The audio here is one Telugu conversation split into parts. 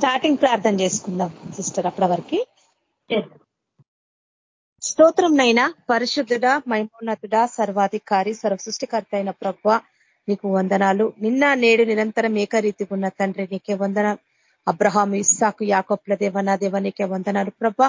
స్టార్టింగ్ ప్రార్థన చేసుకుందాం సిస్టర్ అప్పటి వరకు స్తోత్రం నైనా పరిశుద్ధుడ మైమోన్నతుడ సర్వాధికారి సర్వ సృష్టికర్త అయిన ప్రభ నీకు వందనాలు. నిన్న నేడు నిరంతరం ఏకరీతిగా ఉన్న తండ్రి నీకే వందనాలు. అబ్రహాం ఇస్సాకు యాకోప్ల దేవ నా దేవ నీకే వందనాలు. ప్రభ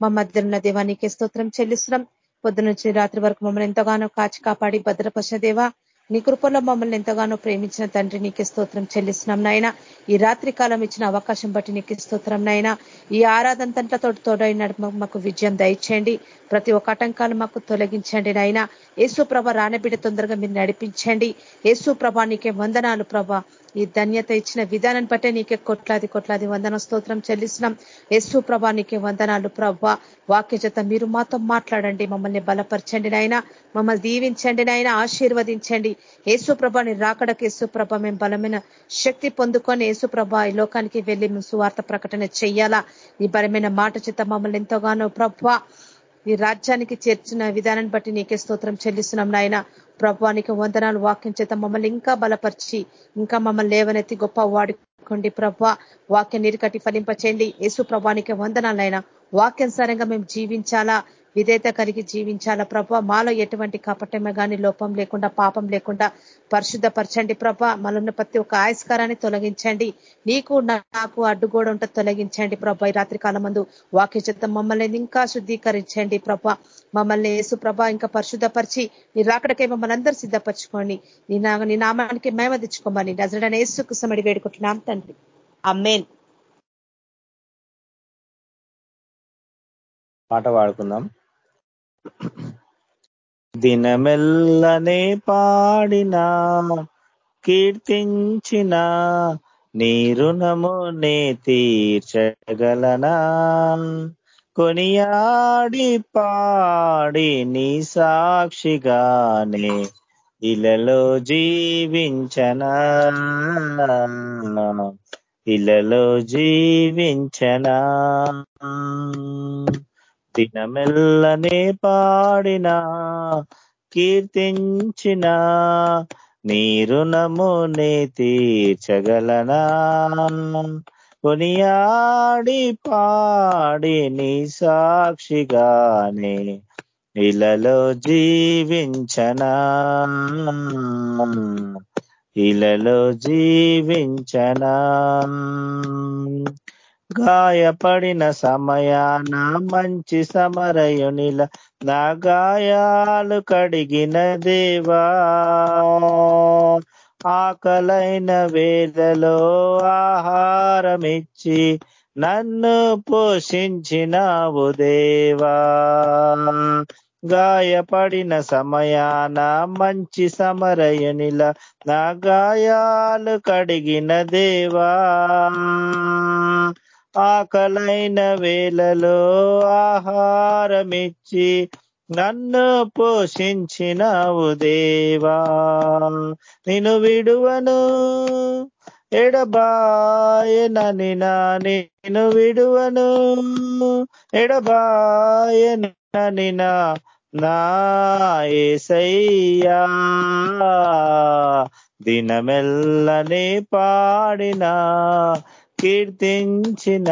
మా మధ్యలో దేవా నీకే స్తోత్రం చెల్లిస్తున్నాం. పొద్దు నుంచి రాత్రి వరకు మమ్మల్ని ఎంతగానో కాచి కాపాడి భద్రపరిచిన దేవా నీ కృపలో మమ్మల్ని ఎంతగానో ప్రేమించిన తండ్రి నీకు స్తోత్రం చెల్లిస్తున్నాం నాయన. ఈ రాత్రి కాలం ఇచ్చిన అవకాశం బట్టి నీకు స్తోత్రం నాయన. ఈ ఆరాధన తంటతో తోడైన మాకు విజయం దయచేయండి. ప్రతి ఒక్క ఆటంకాలు మాకు తొలగించండి నాయన. యేసు ప్రభ రానబిడ తొందరగా మీరు నడిపించండి. యేసు ప్రభా నీకే వందనాలు ప్రభ. ఈ ధన్యత ఇచ్చిన విధానాన్ని బట్టే నీకే కొట్లాది కొట్లాది వందన స్తోత్రం చెల్లిస్తున్నాం. యేసు ప్రభా నీకే వందనాలు ప్రభా. వాక్య చేత మీరు మాతో మాట్లాడండి మమ్మల్ని బలపరచండి నాయన. మమ్మల్ని దీవించండి నాయన ఆశీర్వదించండి. యేసుప్రభని రాకడకు యేసుప్రభ మేము బలమైన శక్తి పొందుకొని యేసుప్రభ ఈ లోకానికి వెళ్ళి మేము సువార్త ప్రకటన చెయ్యాలా. ఈ బలమైన మాట చేత మమ్మల్ని ఎంతగానో ప్రభ ఈ రాజ్యానికి చేర్చిన విధానాన్ని బట్టి నీకే స్తోత్రం చెల్లిస్తున్నాం నాయన. ప్రభానికి వందనాలు వాక్యం చేత మమ్మల్ని ఇంకా బలపరిచి ఇంకా మమ్మల్ని లేవనెత్తి గొప్ప వాడుకోండి ప్రభ. వాక్యం నీరుకట్టి ఫలింపచేయండి. యేసు ప్రభానికి వందనాలైనా వాక్యానుసారంగా మేము జీవించాలా? విధేత కలిగి జీవించాలా ప్రభా? మాలో ఎటువంటి కపటమే కానీ లోపం లేకుండా పాపం లేకుండా పరిశుద్ధపరచండి ప్రభా. మనున్న ప్రతి ఒక్క ఆయస్కారాన్ని తొలగించండి. నీకు నాకు అడ్డుగోడ ఉంటే తొలగించండి ప్రభా. ఈ రాత్రి కాలం మందు వాక్య మమ్మల్ని ఇంకా శుద్ధీకరించండి ప్రభా. మమ్మల్ని యేసు ప్రభ ఇంకా పరిశుద్ధపరిచి నీ రాకడకే మమ్మల్ని అందరూ సిద్ధపరచుకోండి. నీ నీ నామానికి మేమ తెచ్చుకోమని నజరడని యేసుకు కుసమడి వేడుకుంటున్నాం తండ్రి. అమ్మేన్ పాట పాడుకుందాం. దినమెల్లనే పాడినా కీర్తించిన నీ రుణము నే తీర్చగలనా? కొనియాడి పాడి నీ సాక్షిగానే ఇలలో జీవించనా? ఇలలో జీవించనా? దినమెల్లనే పాడినా కీర్తించిన నీ రుణమునే తీర్చగలనా? కొనియాడి పాడి నీ సాక్షిగానే ఇలలో జీవించనా? ఇలలో జీవించనా? గాయపడిన సమయాన మంచి సమరయునిల నా గాయాలు కడిగిన దేవా. ఆకలైన వేదలో ఆహారమిచ్చి నన్ను పోషించినావు దేవా. గాయపడిన సమయాన మంచి సమరయునిల నా గాయాలు కడిగిన దేవా. ఆకలైన వేలలో ఆహారమిచ్చి నన్ను పోషించినవు దేవా. నిన్ను విడువను ఎడబాయనని నా నేను విడువను ఎడబాయనని నా నాయసయ్యా దినమెల్లనే పాడినా కీర్తించిన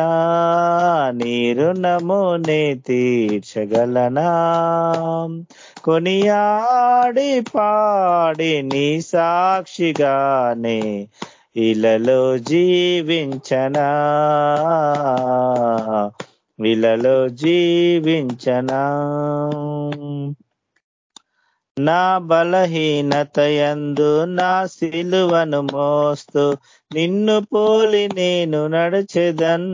నీరు నమోనే తీర్చగలనా? కొనియాడి పాడి నీ సాక్షిగానే ఇలలో జీవించనా? ఇలలో జీవించనా? నా బలహీనతయందు నా సిలువను మోస్తూ నిన్ను పోలి నేను నడిచెదన్.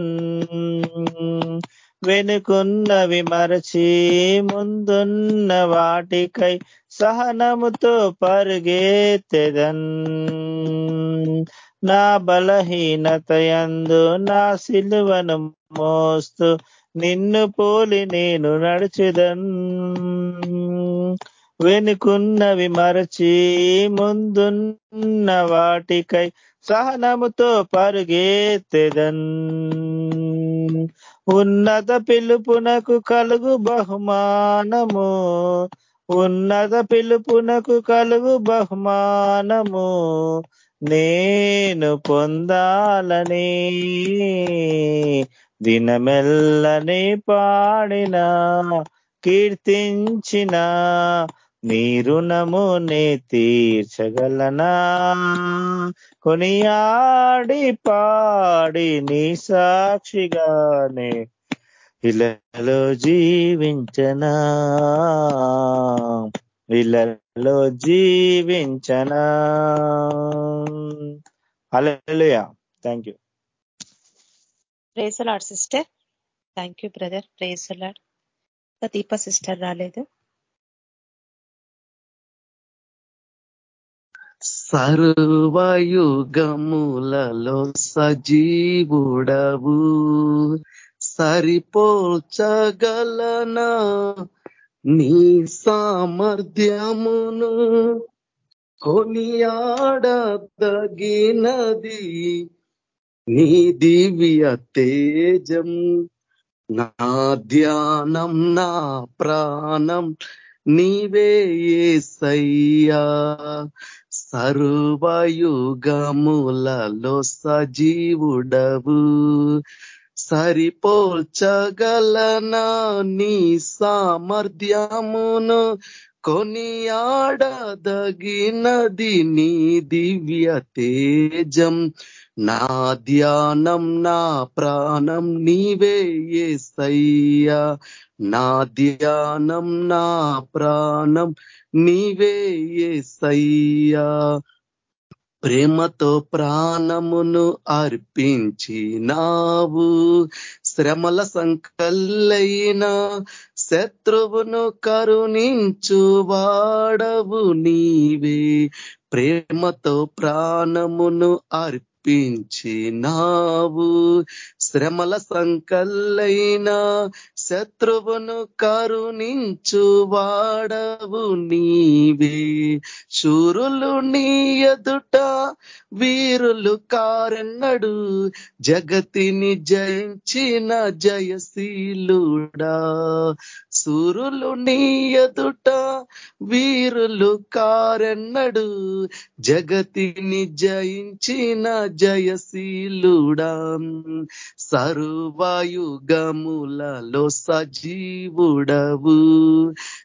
వెనుకున్నవి మరచి ముందున్న వాటికై సహనముతో పరుగేతెదన్ నా బలహీనతయందు నా సిలువను మోస్తూ నిన్ను పోలి నేను నడుచుదన్. వెనుకున్నవి మరచి ముందున్న వాటికై సహనముతో పరుగేతెదన్ ఉన్నత పిలుపునకు కలుగు బహుమానము. ఉన్నత పిలుపునకు కలుగు బహుమానము. నేను పొందాలని దినమెల్లని పాడిన కీర్తించిన నీ రుణము నే తీర్చగలనా? కొనియాడి పాడి నీ సాక్షిగానే ఇళ్ళలో జీవించనా? ఇళ్ళలో జీవించనా? Alleluia thank you. Praise lord sister. Thank you brother. Praise lord Deepa sister రాలేదు. సర్వయుగములలో సజీవుడవు. సరిపోల్చగలనా నీ సామర్థ్యమును? కొనియాడదగినది నీ దివ్య తేజం. నా ధ్యానం నా ప్రాణం నీవే సయ్యా సర్వయుగములలో సజీవుడవు. సరిపోల్చగలనా నీ సామర్థ్యమును? కొనియాడదగినది నీ దివ్య తేజం. నా ధ్యానం నా ప్రాణం నీవే సయ్యా నా ధ్యానం నా ప్రాణం నీవే సయ్యా ప్రేమతో ప్రాణమును అర్పించినావు. శ్రమల సంకల్లైన శత్రువును కరుణించు వాడవు నీవే. ప్రేమతో ప్రాణమును అర్పించినావు. శ్రమల సంకల్లైన శత్రువును కరుణించు వాడవు నీవే. శూరులు నీ ఎదుట వీరులు కారెన్నడు. జగతిని జయించిన జయశీలుడా. సూరులు నీ ఎదుట వీరులు కారెన్నడు. జగతిని జయించిన జయశీలుడా. సర్వాయుగములలో సజీవుడవు.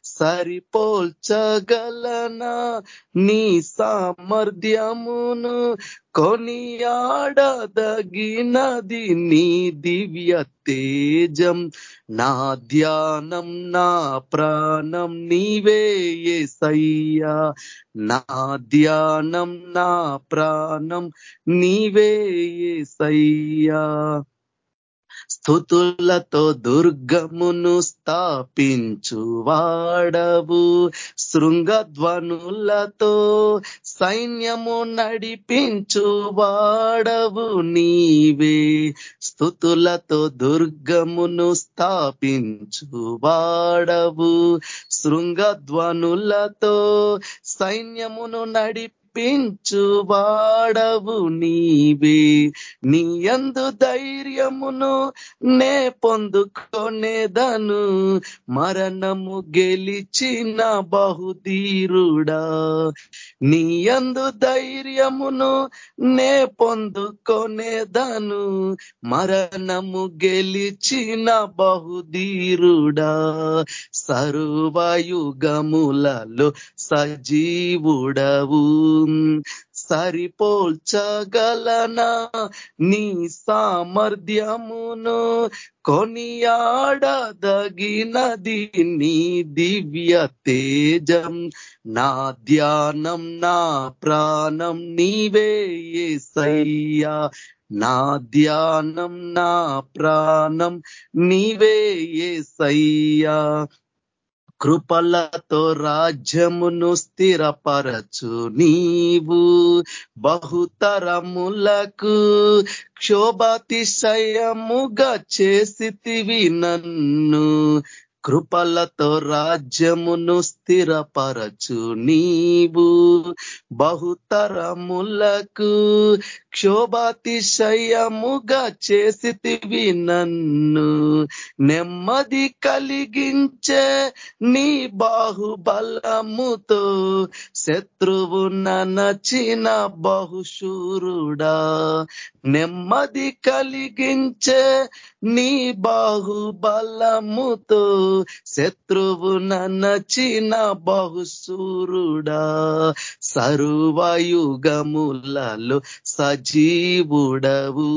సరిపోల్చగలనా నీ సామర్థ్యమును? కొనియాడదగినది నీ దివ్య తేజం. నా ధ్యానం నా ప్రాణం నీవే సయ్యా నా ధ్యానం నా ప్రాణం నీవే సయ్యా స్థుతులతో దుర్గమును స్థాపించు వాడవు. శృంగధ్వనులతో సైన్యము నడిపించు వాడవు నీవే. స్థుతులతో దుర్గమును స్థాపించు వాడవు. శృంగధ్వనులతో సైన్యమును నడిపి నడిపించు వాడవు నీవే. నీ అందు ధైర్యమును నే పొందుకొనేదను. మరణము గెలిచిన బహుధీరుడా. నీయందు ధైర్యమును నే పొందుకొనేదను. మరణము గెలిచిన బహుధీరుడా సర్వయుగములలో సజీవుడవు. సరిపోల్చగలనా? నీ సామర్థ్యమును కొనియాడదగినది నీ దివ్య తేజం. నా ధ్యానం నా ప్రాణం నీవే సయ్యా నా ధ్యానం నా ప్రాణం నీవే సయ్యా కృపలతో రాజ్యమును స్థిరపరచు నీవు. బహుతరములకు క్షోభాతిశయముగా చేసితివి నన్ను. కృపలతో రాజ్యమును స్థిరపరచు నీవు. బహుతరములకు క్షోభాతిశయముగా చేసితివి నన్ను. నెమ్మది కలిగించే నీ బాహుబలముతో శత్రువు నచిన బహుశూరుడా. నెమ్మది కలిగించే నీ బాహుబలముతో శత్రువు నచ్చిన బహుసూరుడా సర్వయుగములలో సజీవుడవు.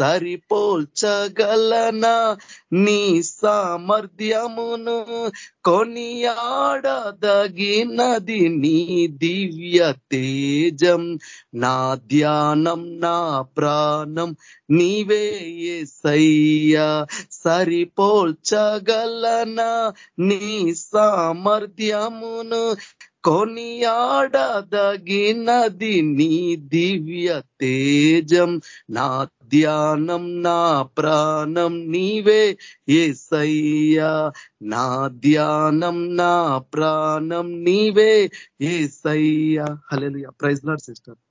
సరిపోల్చగలనా? నీ సామర్థ్యమును కొనియాడదగినది నీ దివ్య తేజం. నా ధ్యానం నా ప్రాణం నీవే సయ్యా సరిపోల్చగలనా? నీ సామర్థ్యమును కొనియాడదగినది నీ దివ్య తేజం. నా ధ్యానం నా ప్రాణం నీవే ఏసయ్యా. నా ధ్యానం నా ప్రాణం నీవే ఏసయ్యా. హలే ప్రైజ్ లాడ్ సిస్టర్.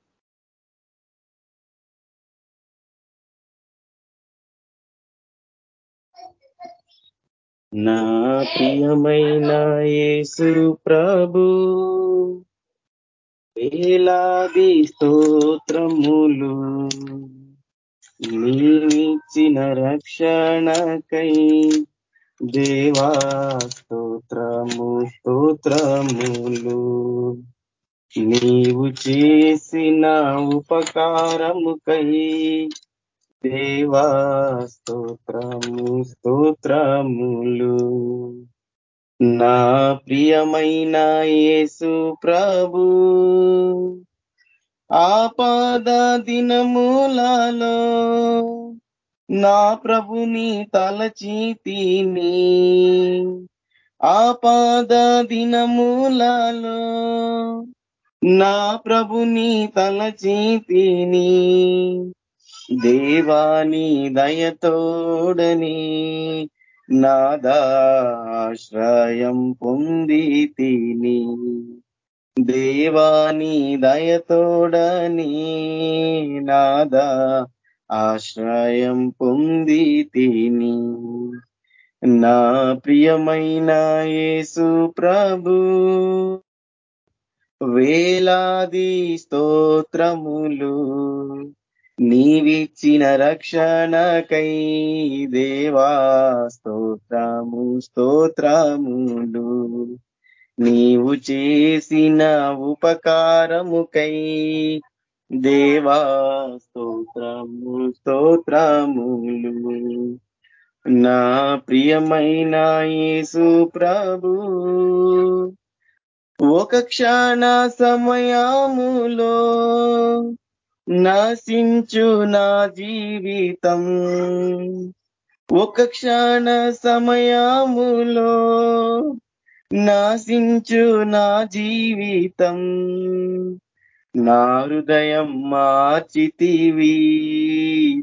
నా ప్రియమైన యేసు ప్రభు వేలాది స్తోత్రములు నీవిచ్చిన రక్షణకై. దేవా స్తోత్రము స్తోత్రములు నీవు చేసిన ఉపకారముకై. దేవా స్తోత్రము స్తోత్రములు. నా ప్రియమైన యేసు ప్రభు ఆపాద దినములలో నా ప్రభుని తలచీతిని ఆపాద దినములలో నా ప్రభుని తలచీతిని దేవాని దయతోడని నాదాశ్రయం పొంది తిని. దేవాని దయతోడని నాదా ఆశ్రయం పొంది తిని. నా ప్రియమైన యేసు ప్రభు వేలాది స్తోత్రములు నీవిచ్చిన రక్షణకై దేవా స్తోత్రము స్తోత్రములు. నీవు చేసిన ఉపకారముకై దేవా స్తోత్రము స్తోత్రములు. నా ప్రియమైన యేసు ప్రభు ఒక క్షణ సమయములో నశించు నా జీవితం. ఒక క్షణ సమయములో నాశించు నా జీవితం. నా హృదయం మార్చితివి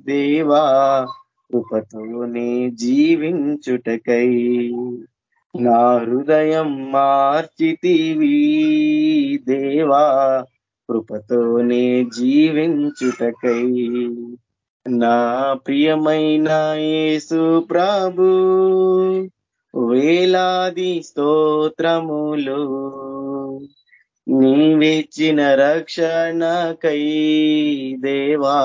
దేవా కృపతోనే జీవించుటకై. నా హృదయం మార్చితివి దేవా కృపతోనే జీవించుటకై. నా ప్రియమైన యేసు ప్రభు వేలాది స్తోత్రములు నీవిచ్చిన రక్షణకై. దేవా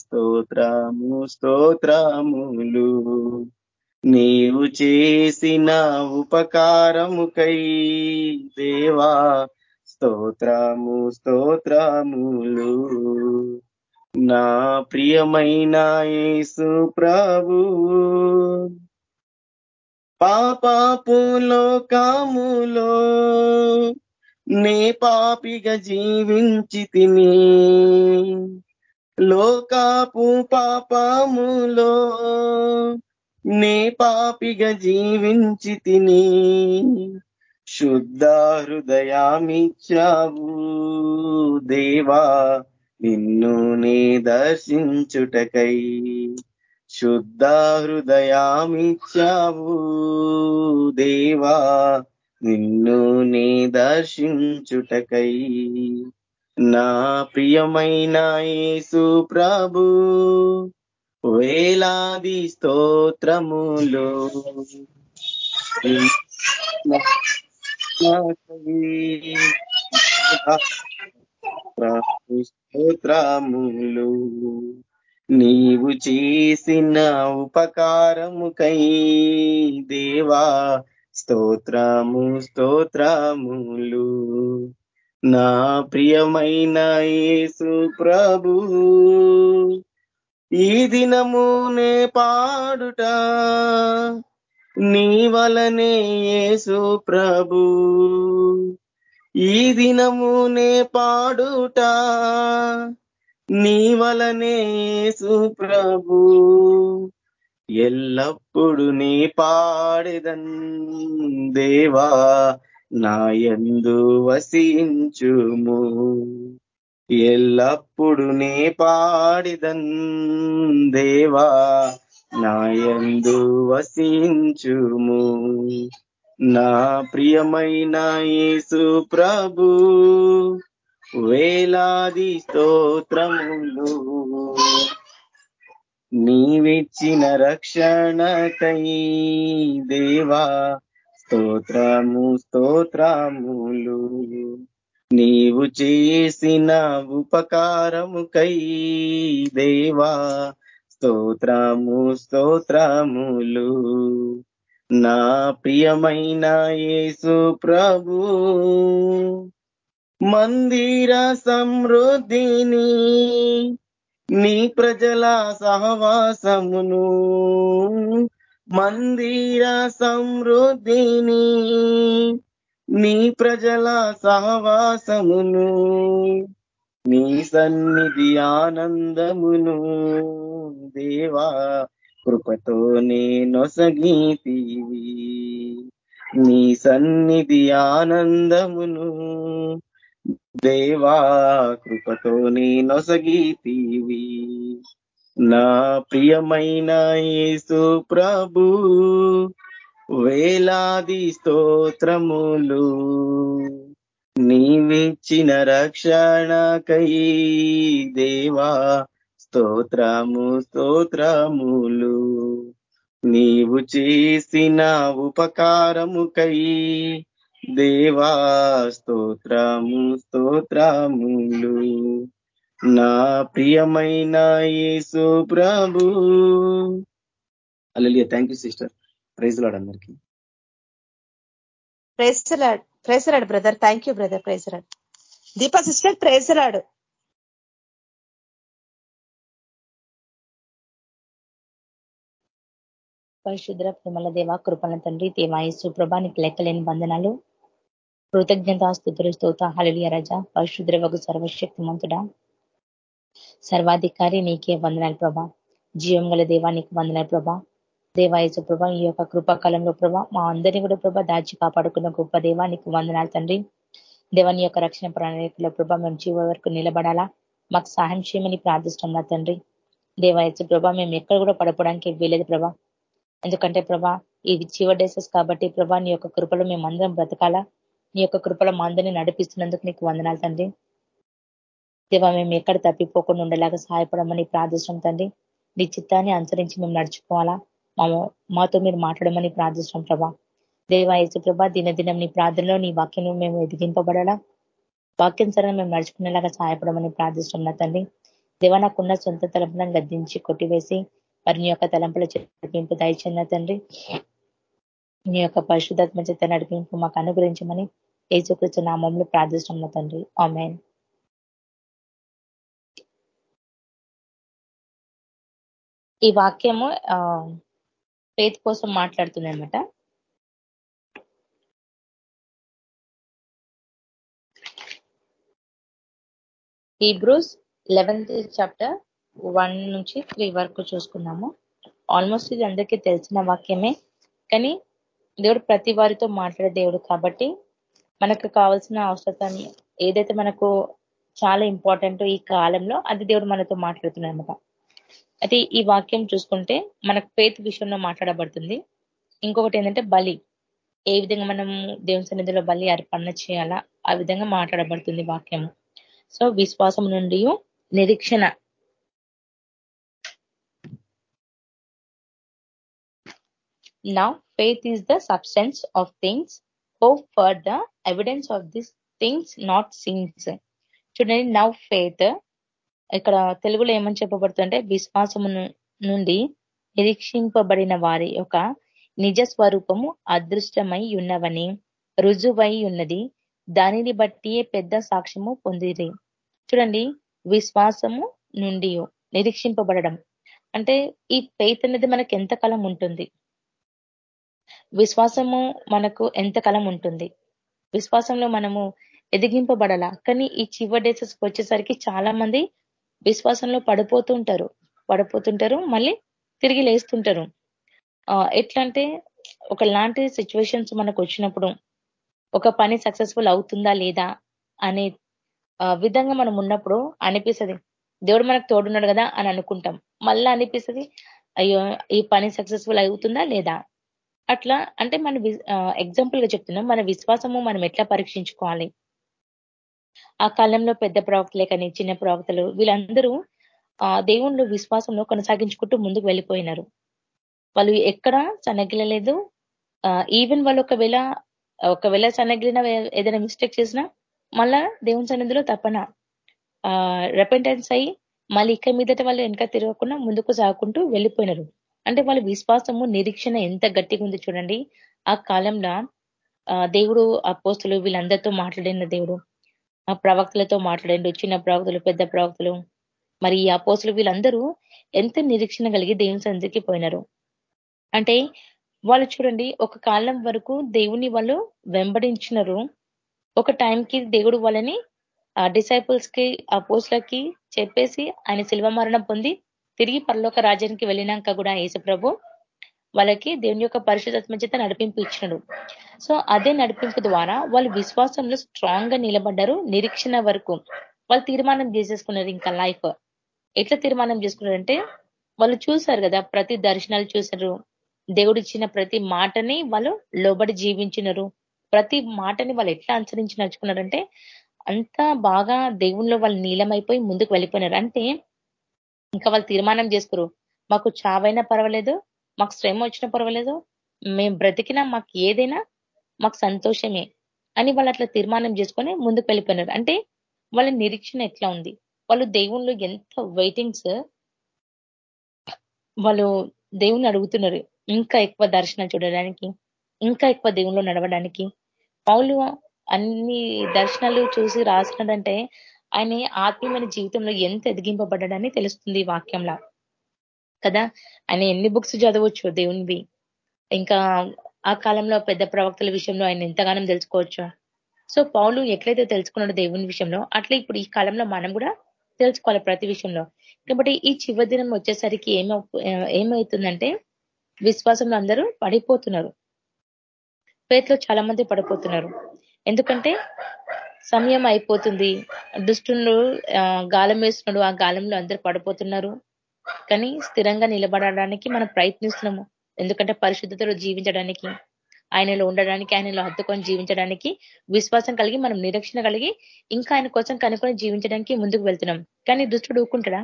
స్తోత్రము స్తోత్రములు నీవు చేసిన ఉపకారముకై. దేవా స్తోత్రము స్తోత్రములు. నా ప్రియమైన యేసు ప్రభు పాపాపు లోకములో నే పాపిగా జీవించి తిని లోకాపు పాపములో నే పాపిగా జీవించి తిని శుద్ధ హృదయామిచ్చావు దేవా నిన్ను నే దర్శించుటకై శుద్ధ హృదయామిచ్చావు దేవా నిన్ను నీ దర్శించుటకై నా ప్రియమైన యేసు ప్రభు వేలాది స్తోత్రములు. స్తోత్రములు. నీవు చేసిన ఉపకారముకై దేవా స్తోత్రము స్తోత్రములు. నా ప్రియమైన యేసు ప్రభు ఈ దినమునే పాడుట నీ వలనే యేసు ప్రభు. ఈ దినమునే పాడుట నీ వలనే యేసు ప్రభు. ఎల్లప్పుడు నీ పాడెదన్ దేవా నాయందు వసించుము. ఎల్లప్పుడు నీ పాడిదన్ దేవా నాయందు వసించుము. నా ప్రియమైన యేసు ప్రభు వేలాది స్తోత్రములు. నీవిచ్చిన రక్షణకై దేవా స్తోత్రము స్తోత్రములు. నీవు చేసిన ఉపకారముకై దేవా స్తోత్రము స్తోత్రములు. నా ప్రియమైన యేసు ప్రభు మందిర సమృద్ధిని నీ ప్రజల సహవాసమును. మందిర సమృద్ధిని నీ ప్రజల సహవాసమును. నీ సన్నిధి ఆనందమును దేవా కృపతో నేనొసగీతివి నీ సన్నిధి ఆనందమును దేవా కృపతో నేనొసగీతివి నా ప్రియమైన యేసు ప్రభు వేలాది స్తోత్రములు నీవిచ్చిన రక్షణకై దేవా స్తోత్రము స్తోత్రములు. నీవు చేసిన ఉపకారముకై దేవా స్తోత్రము స్తోత్రములు. నా ప్రియమైన యేసు ప్రభు. Alleluia thank you sister praise lord అందరికీ. Praise lord praise lord brother. Thank you brother praise lord. Deepa sister praise lord. పరిశుద్ర ప్రేమల దేవ కృపణ తండ్రి దేవాయసు ప్రభానికి లెక్కలేని బంధనాలు కృతజ్ఞత స్థుతులు స్తోత హళలియ రజ. పరిశుద్ర వగు సర్వశక్తిమంతుడా. సర్వాధికారి నీకే వందనాలు ప్రభా. జీవం గల దేవానికి వందనాలు ప్రభా. దేవాయసు ప్రభా ఈ యొక్క కృపాకాలంలో ప్రభా మా అందరినీ కూడా ప్రభా దాచి కాపాడుకున్న గొప్ప దేవానికి వందనాలు తండ్రి. దేవాని యొక్క రక్షణ ప్రణాళికలో ప్రభా మేము జీవ వరకు నిలబడాలా? మాకు సహాయం చేయమని ప్రార్థిస్తున్నా తండ్రి. దేవాయసు ప్రభా మేము ఎక్కడ కూడా పడపడానికి వీలేదు ప్రభా. ఎందుకంటే ప్రభా ఇవి చివరి డేసెస్ కాబట్టి ప్రభా నీ యొక్క కృపలో మేము అందరం బ్రతకాలా? నీ యొక్క కృపలో మా అందరినీ నడిపిస్తున్నందుకు నీకు వందనాలు తండ్రి. దేవా మేము ఎక్కడ తప్పిపోకుండా ఉండేలాగా సహాయపడమని ప్రార్థిస్తాం తండ్రి. నీ చిత్తాన్ని అనుసరించి మేము నడుచుకోవాలా? మాతో మీరు మాట్లాడమని ప్రార్థిస్తాం ప్రభా. దేవా యేసు ప్రభా దినదినం నీ ప్రార్థనలో నీ వాక్యం మేము ఎదిగింపబడాలా. వాక్యం సరే మేము నడుచుకునేలాగా సహాయపడమని ప్రార్థిస్తున్నా తండ్రి. దేవా నాకున్న సొంత తలంపులను గద్దించి కొట్టివేసి మరి నీ యొక్క తలంపుల నడిపింపు దయచన్న తండ్రి. నీ యొక్క పరిశుధాత్మ చేత నడిపింపు మాకు అనుగ్రహించమని ఏసుకృష్ణ నామంలో ప్రార్థిస్తున్న తండ్రి. ఆమెన్. ఈ వాక్యము ఫేత్ కోసం మాట్లాడుతుంది అనమాట హీబ్రూస్ లెవెన్త్ చాప్టర్ వన్ నుంచి త్రీ వరకు చూసుకున్నాము ఆల్మోస్ట్ ఇది అందరికీ తెలిసిన వాక్యమే. కానీ దేవుడు ప్రతి వారితో మాట్లాడే దేవుడు కాబట్టి మనకు కావాల్సిన అవసరం ఏదైతే మనకు చాలా ఇంపార్టెంట్ ఈ కాలంలో అది దేవుడు మనతో మాట్లాడుతున్నాడు అనమాట అయితే ఈ వాక్యం చూసుకుంటే మనకు ఫేత్ విషయంలో మాట్లాడబడుతుంది. ఇంకొకటి ఏంటంటే బలి. ఏ విధంగా మనం దేవుని సన్నిధిలో బలి అర్పణ చేయాలా? ఆ విధంగా మాట్లాడబడుతుంది వాక్యం సో విశ్వాసం నుండి నిరీక్షణ. నా faith is the substance of things hope for the evidence of this things not seen చూడండి నవ్ ఫెయిత్ ఇక్కడ తెలుగులో ఏమని చెప్పబడుతుంటే విశ్వాసము నుండి నిరీక్షింపబడిన వారి యొక్క నిజ స్వరూపము అదృష్టమై ఉన్నవని రుజువై ఉన్నది. దానిని బట్టి పెద్ద సాక్ష్యము పొందిరి. చూడండి విశ్వాసము నుండి నిరీక్షింపబడడం. అంటే ఈ ఫెయిత్ అనేది మనకు ఎంత కాలం ఉంటుంది? విశ్వాసము మనకు ఎంత కాలం ఉంటుంది? విశ్వాసంలో మనము ఎదిగింపబడాల? కానీ ఈ చివరి డేసెస్ వచ్చేసరికి చాలా మంది విశ్వాసంలో పడిపోతుంటారు. పడిపోతుంటారు మళ్ళీ తిరిగి లేస్తుంటారు. ఎట్లా అంటే ఒకలాంటి సిచ్యువేషన్స్ మనకు వచ్చినప్పుడు ఒక పని సక్సెస్ఫుల్ అవుతుందా లేదా అనే విధంగా మనం ఉన్నప్పుడు అనిపిస్తుంది. దేవుడు మనకు తోడున్నాడు కదా అని అనుకుంటాం. మళ్ళా అనిపిస్తుంది అయ్యో ఈ పని సక్సెస్ఫుల్ అవుతుందా లేదా? అట్లా అంటే మన ఎగ్జాంపుల్గా చెప్తున్నాం మన విశ్వాసము మనం ఎట్లా పరీక్షించుకోవాలి? ఆ కాలంలో పెద్ద ప్రవక్తలే కానీ చిన్న ప్రవక్తలు వీళ్ళందరూ ఆ దేవుళ్ళు విశ్వాసంలో కొనసాగించుకుంటూ ముందుకు వెళ్ళిపోయినారు. వాళ్ళు ఎక్కడ సన్నగిలలేదు. ఈవెన్ వాళ్ళు ఒకవేళ ఒకవేళ సన్నగిలిన ఏదైనా మిస్టేక్ చేసినా మళ్ళా దేవుని సన్నిధిలో తప్పన రెపెంటెన్స్ అయ్యి మళ్ళీ ఇక మీదట వాళ్ళు వెనక తిరగకుండా ముందుకు సాగుకుంటూ వెళ్ళిపోయినారు. అంటే వాళ్ళ విశ్వాసము నిరీక్షణ ఎంత గట్టిగా ఉంది చూడండి. ఆ కాలంలో దేవుడు ఆ పోస్తులు వీళ్ళందరితో మాట్లాడిన దేవుడు ఆ ప్రవక్తలతో మాట్లాడండి. చిన్న ప్రవక్తలు పెద్ద ప్రవక్తలు. మరి ఈ అపోసులు వీళ్ళందరూ ఎంత నిరీక్షణ కలిగి దేవుని సంధికి పోయినారు? అంటే వాళ్ళు చూడండి ఒక కాలం వరకు దేవుని వాళ్ళు వెంబడించినారు. ఒక టైంకి దేవుడు వాళ్ళని ఆ డిసైపుల్స్కి ఆ చెప్పేసి ఆయన శిల్వ మరణం పొంది తిరిగి పరలోక రాజ్యానికి వెళ్ళినాక కూడా యేసుప్రభు వాళ్ళకి దేవుని యొక్క పరిశుధాత్మ చేత నడిపింపు ఇచ్చినాడు. సో అదే నడిపింపు ద్వారా వాళ్ళు విశ్వాసంలో స్ట్రాంగ్గా నిలబడ్డారు నిరీక్షణ వరకు. వాళ్ళు తీర్మానం చేసేసుకున్నారు ఇంకా లైఫ్ ఎట్లా తీర్మానం చేసుకున్నారంటే వాళ్ళు చూశారు కదా ప్రతి దర్శనాలు చూసారు దేవుడు ఇచ్చిన ప్రతి మాటని వాళ్ళు లోబడి జీవించినారు. ప్రతి మాటని వాళ్ళు ఎట్లా అనుసరించి నడుచుకున్నారంటే అంత బాగా దేవుణ్ణిలో వాళ్ళు నీలమైపోయి ముందుకు వెళ్ళిపోయినారు. అంటే ఇంకా వాళ్ళు తీర్మానం చేసుకురు. మాకు చావైనా పర్వాలేదు మాకు శ్రమ వచ్చినా పర్వాలేదు. మేము బ్రతికినా మాకు ఏదైనా మాకు సంతోషమే అని వాళ్ళు అట్లా తీర్మానం చేసుకొని ముందుకు వెళ్ళిపోయినారు. అంటే వాళ్ళ నిరీక్షణ ఎట్లా ఉంది? వాళ్ళు దేవుళ్ళు ఎంత వెయిటింగ్స్ వాళ్ళు దేవుణ్ణి అడుగుతున్నారు. ఇంకా ఎక్కువ దర్శనం చూడడానికి ఇంకా ఎక్కువ దేవుళ్ళు నడవడానికి. పౌలు అన్ని దర్శనాలు చూసి రాసినదంటే ఆయన ఆత్మీయమైన జీవితంలో ఎంత ఎదిగింపబడ్డాడని తెలుస్తుంది ఈ వాక్యంలో. కదా? ఆయన ఎన్ని బుక్స్ చదవచ్చు దేవునివి? ఇంకా ఆ కాలంలో పెద్ద ప్రవక్తల విషయంలో ఆయన ఎంతగానో తెలుసుకోవచ్చు? సో పౌలు ఎట్లయితే తెలుసుకున్నాడో దేవుని విషయంలో అట్లా ఇప్పుడు ఈ కాలంలో మనం కూడా తెలుసుకోవాలి ప్రతి విషయంలో. కాబట్టి ఈ చివరి దినం వచ్చేసరికి ఏమ ఏమవుతుందంటే విశ్వాసంలో అందరూ పడిపోతున్నారు. పేట్లో చాలా మంది పడిపోతున్నారు. ఎందుకంటే సమయం అయిపోతుంది. దుష్టుడు గాలం వేస్తున్నాడు. ఆ గాలంలో అందరూ పడిపోతున్నారు. కానీ స్థిరంగా నిలబడడానికి మనం ప్రయత్నిస్తున్నాము. ఎందుకంటే పరిశుద్ధతలో జీవించడానికి ఆయనలో ఉండడానికి ఆయనలో హత్తుకొని జీవించడానికి విశ్వాసం కలిగి మనం నిరీక్షణ కలిగి ఇంకా ఆయన కోసం కనుక్కొని జీవించడానికి ముందుకు వెళ్తున్నాం. కానీ దుష్టుడు ఊకుంటాడా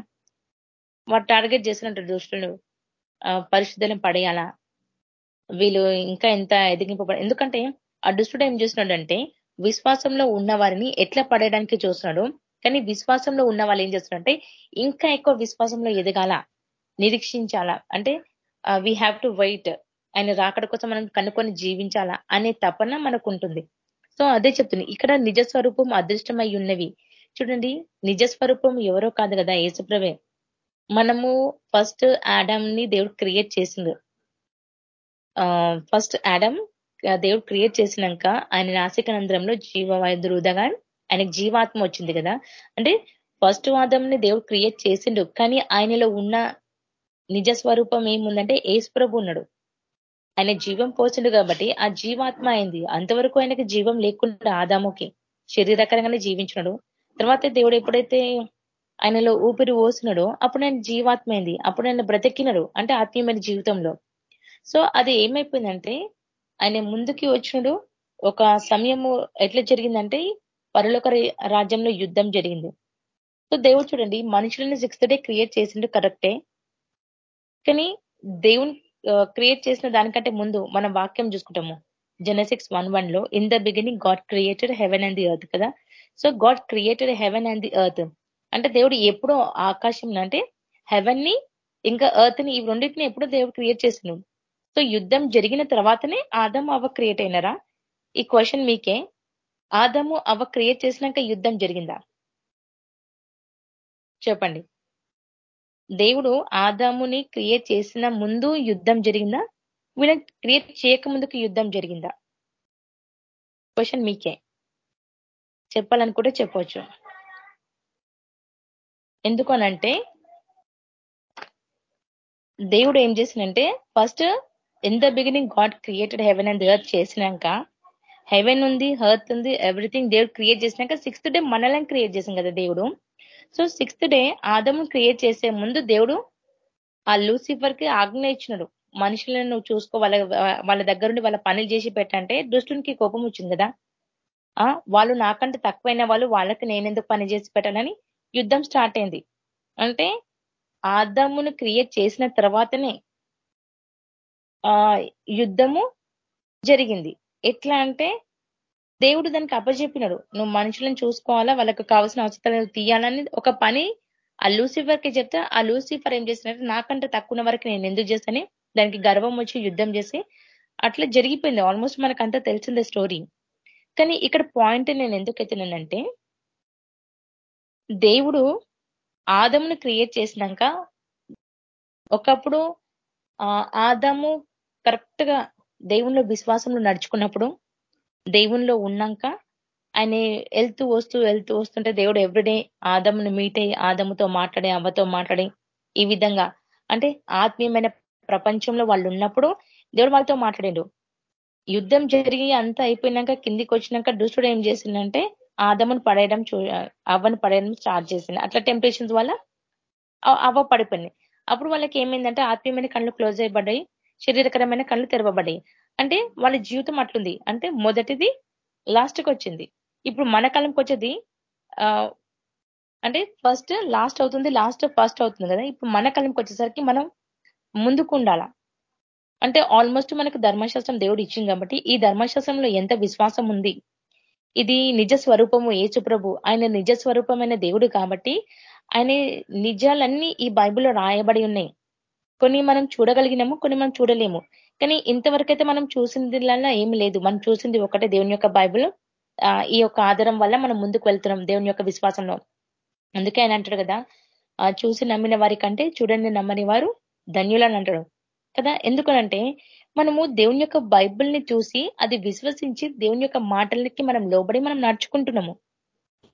వాడు టార్గెట్ చేస్తున్నట్టు దుష్టుడు పరిశుద్ధం పడేయాలా? వీళ్ళు ఇంకా ఎంత ఎదిగింపబడ ఎందుకంటే ఆ దుష్టుడు ఏం చేస్తున్నాడంటే విశ్వాసంలో ఉన్న వారిని ఎట్లా పడేయడానికి చూస్తున్నాడు? కానీ విశ్వాసంలో ఉన్న వాళ్ళు ఏం చేస్తున్నారంటే ఇంకా ఎక్కువ విశ్వాసంలో ఎదగాల నిరీక్షించాలా. అంటే వీ హ్యావ్ టు వెయిట్ ఆయన రాకడ కోసం మనం కనుక్కొని జీవించాలా అనే తపన మనకు ఉంటుంది సో అదే చెప్తుంది. ఇక్కడ నిజ స్వరూపం అదృష్టమై ఉన్నవి. చూడండి నిజ స్వరూపం ఎవరో కాదు కదా ఏసుప్రవే మనము ఫస్ట్ యాడమ్ని దేవుడు క్రియేట్ చేసింది ఫస్ట్ యాడమ్ దేవుడు క్రియేట్ చేసినాక ఆయన నాసికనంద్రంలో జీవవాయుధురుదగా ఆయనకు జీవాత్మ వచ్చింది కదా. అంటే ఫస్ట్ వాదంని దేవుడు క్రియేట్ చేసిండు కానీ ఆయనలో ఉన్న నిజ స్వరూపం ఏముందంటే ఏసుప్రభు ఉన్నాడు. ఆయన జీవం పోసిండు కాబట్టి ఆ జీవాత్మ అయింది. అంతవరకు ఆయనకి జీవం లేకుండా ఆదాముకి శరీరకరంగానే జీవించినాడు. తర్వాత దేవుడు ఎప్పుడైతే ఆయనలో ఊపిరి పోసినాడో అప్పుడు ఆయన జీవాత్మ అయింది. అప్పుడు ఆయన బ్రతికినడు అంటే ఆత్మీయమైన జీవితంలో. సో అది ఏమైపోయిందంటే ఆయన ముందుకి వచ్చినడు. ఒక సమయము ఎట్లా జరిగిందంటే పరలోక రాజ్యంలో యుద్ధం జరిగింది. సో దేవుడు చూడండి మనుషులని సిక్స్త్ డే క్రియేట్ చేసిండు కరెక్టే కానీ దేవుని క్రియేట్ చేసిన దానికంటే ముందు మనం వాక్యం చూసుకుంటాము. జెనసిక్స్ వన్ వన్లో in the beginning God created heaven and the earth కదా? So God created heaven and the earth అంటే దేవుడు ఎప్పుడో ఆకాశం అంటే హెవెన్ని ఇంకా ఎర్త్ని ఈ రెండింటిని ఎప్పుడో దేవుడు క్రియేట్ చేసినాడు సో యుద్ధం జరిగిన తర్వాతనే ఆదం అవ క్రియేట్ అయినారా? ఈ క్వశ్చన్ మీకే. ఆదము అవ క్రియేట్ చేసినాక యుద్ధం జరిగిందా? చెప్పండి. దేవుడు ఆదాముని క్రియేట్ చేసిన ముందు యుద్ధం జరిగిందా? వీళ్ళని క్రియేట్ చేయక ముందుకు యుద్ధం జరిగిందా? క్వశ్చన్ మీకే. చెప్పాలనుకుంటే చెప్పవచ్చు ఎందుకు అనంటే దేవుడు ఏం చేసిందంటే first in the beginning God created heaven and earth చేసినాక హెవెన్ ఉంది హర్త్ ఉంది ఎవ్రీథింగ్ దేవుడు క్రియేట్ చేసినాక సిక్స్త్ డే మనలను క్రియేట్ చేసాం కదా దేవుడు. సో సిక్స్త్ డే ఆదము క్రియేట్ చేసే ముందు దేవుడు ఆ లూసిఫర్కి ఆజ్ఞ ఇచ్చినాడు. మనుషులను నువ్వు చూసుకో వాళ్ళ వాళ్ళ దగ్గరుండి వాళ్ళ పనులు చేసి పెట్టంటే దుష్టునికి కోపం వచ్చింది కదా. ఆ వాళ్ళు నాకంటే తక్కువైన వాళ్ళు వాళ్ళకి నేనెందుకు పని చేసి పెట్టాలని యుద్ధం స్టార్ట్ అయింది. అంటే ఆదమును క్రియేట్ చేసిన తర్వాతనే ఆ యుద్ధము జరిగింది. ఎట్లా అంటే దేవుడు దానికి అప్పచెప్పినాడు నువ్వు మనుషులను చూసుకోవాలా? వాళ్ళకు కావాల్సిన అవసరాలు తీయాలని ఒక పని ఆ లూసిఫర్కి చెప్తే ఆ లూసిఫర్ ఏం చేసినట్టు నాకంటే తక్కువ వరకు నేను ఎందుకు చేస్తాను? దానికి గర్వం వచ్చి యుద్ధం చేసి అట్లా జరిగిపోయింది. ఆల్మోస్ట్ మనకు అంతా తెలిసిందే స్టోరీ. కానీ ఇక్కడ పాయింట్ నేను ఎందుకు ఎత్తినానంటే దేవుడు ఆదమును క్రియేట్ చేసినాక ఒకప్పుడు ఆదము కరెక్ట్గా దేవునిలో విశ్వాసంలో నడుచుకున్నప్పుడు దేవునిలో ఉన్నాక ఆయన వెళ్తూ వస్తూ వెళ్తూ వస్తుంటే దేవుడు ఎవ్రీడే ఆదమును మీట్ అయ్యి ఆదముతో మాట్లాడి అవ్వతో మాట్లాడి ఈ విధంగా. అంటే ఆత్మీయమైన ప్రపంచంలో వాళ్ళు ఉన్నప్పుడు దేవుడు వాళ్ళతో మాట్లాడాడు. యుద్ధం జరిగి అంతా అయిపోయినాక కిందికి వచ్చినాక దుష్టుడు ఏం చేసిందంటే ఆదమును పడేయడం చూ అవ్వను పడేయడం స్టార్ట్ చేసింది అట్లా టెంప్టేషన్స్ వల్ల అవ్వ పడిపోయింది. అప్పుడు వాళ్ళకి ఏమైందంటే ఆత్మీయమైన కళ్ళు క్లోజ్ అయిపడ్డాయి శరీరకరమైన కళ్ళు తెరవబడ్డాయి. అంటే వాళ్ళ జీవితం అట్లుంది. అంటే మొదటిది లాస్ట్కి వచ్చింది. ఇప్పుడు మన కాలంకి వచ్చేది అంటే ఫస్ట్ లాస్ట్ అవుతుంది లాస్ట్ ఫస్ట్ అవుతుంది కదా. ఇప్పుడు మన కాలంకి వచ్చేసరికి మనం ముందుకు ఉండాలా? అంటే ఆల్మోస్ట్ మనకు ధర్మశాస్త్రం దేవుడు ఇచ్చింది కాబట్టి ఈ ధర్మశాస్త్రంలో ఎంత విశ్వాసం ఉంది? ఇది నిజ స్వరూపము ఏచు ప్రభు. ఆయన నిజ స్వరూపమైన దేవుడు కాబట్టి ఆయన నిజాలన్నీ ఈ బైబిల్లో రాయబడి ఉన్నాయి. కొన్ని మనం చూడగలిగినాము కొన్ని మనం చూడలేము. కానీ ఇంతవరకైతే మనం చూసిందిలా ఏం లేదు. మనం చూసింది ఒకటే దేవుని యొక్క బైబిల్. ఈ యొక్క ఆధారం వల్ల మనం ముందుకు వెళ్తున్నాం దేవుని యొక్క విశ్వాసంలో. అందుకే ఆయన అంటాడు కదా చూసి నమ్మిన వారి కంటే చూడండి నమ్మని వారు ధన్యులని అంటాడు. కదా ఎందుకనంటే మనము దేవుని యొక్క బైబిల్ని చూసి అది విశ్వసించి దేవుని యొక్క మాటలకి మనం లోబడి మనం నడుచుకుంటున్నాము.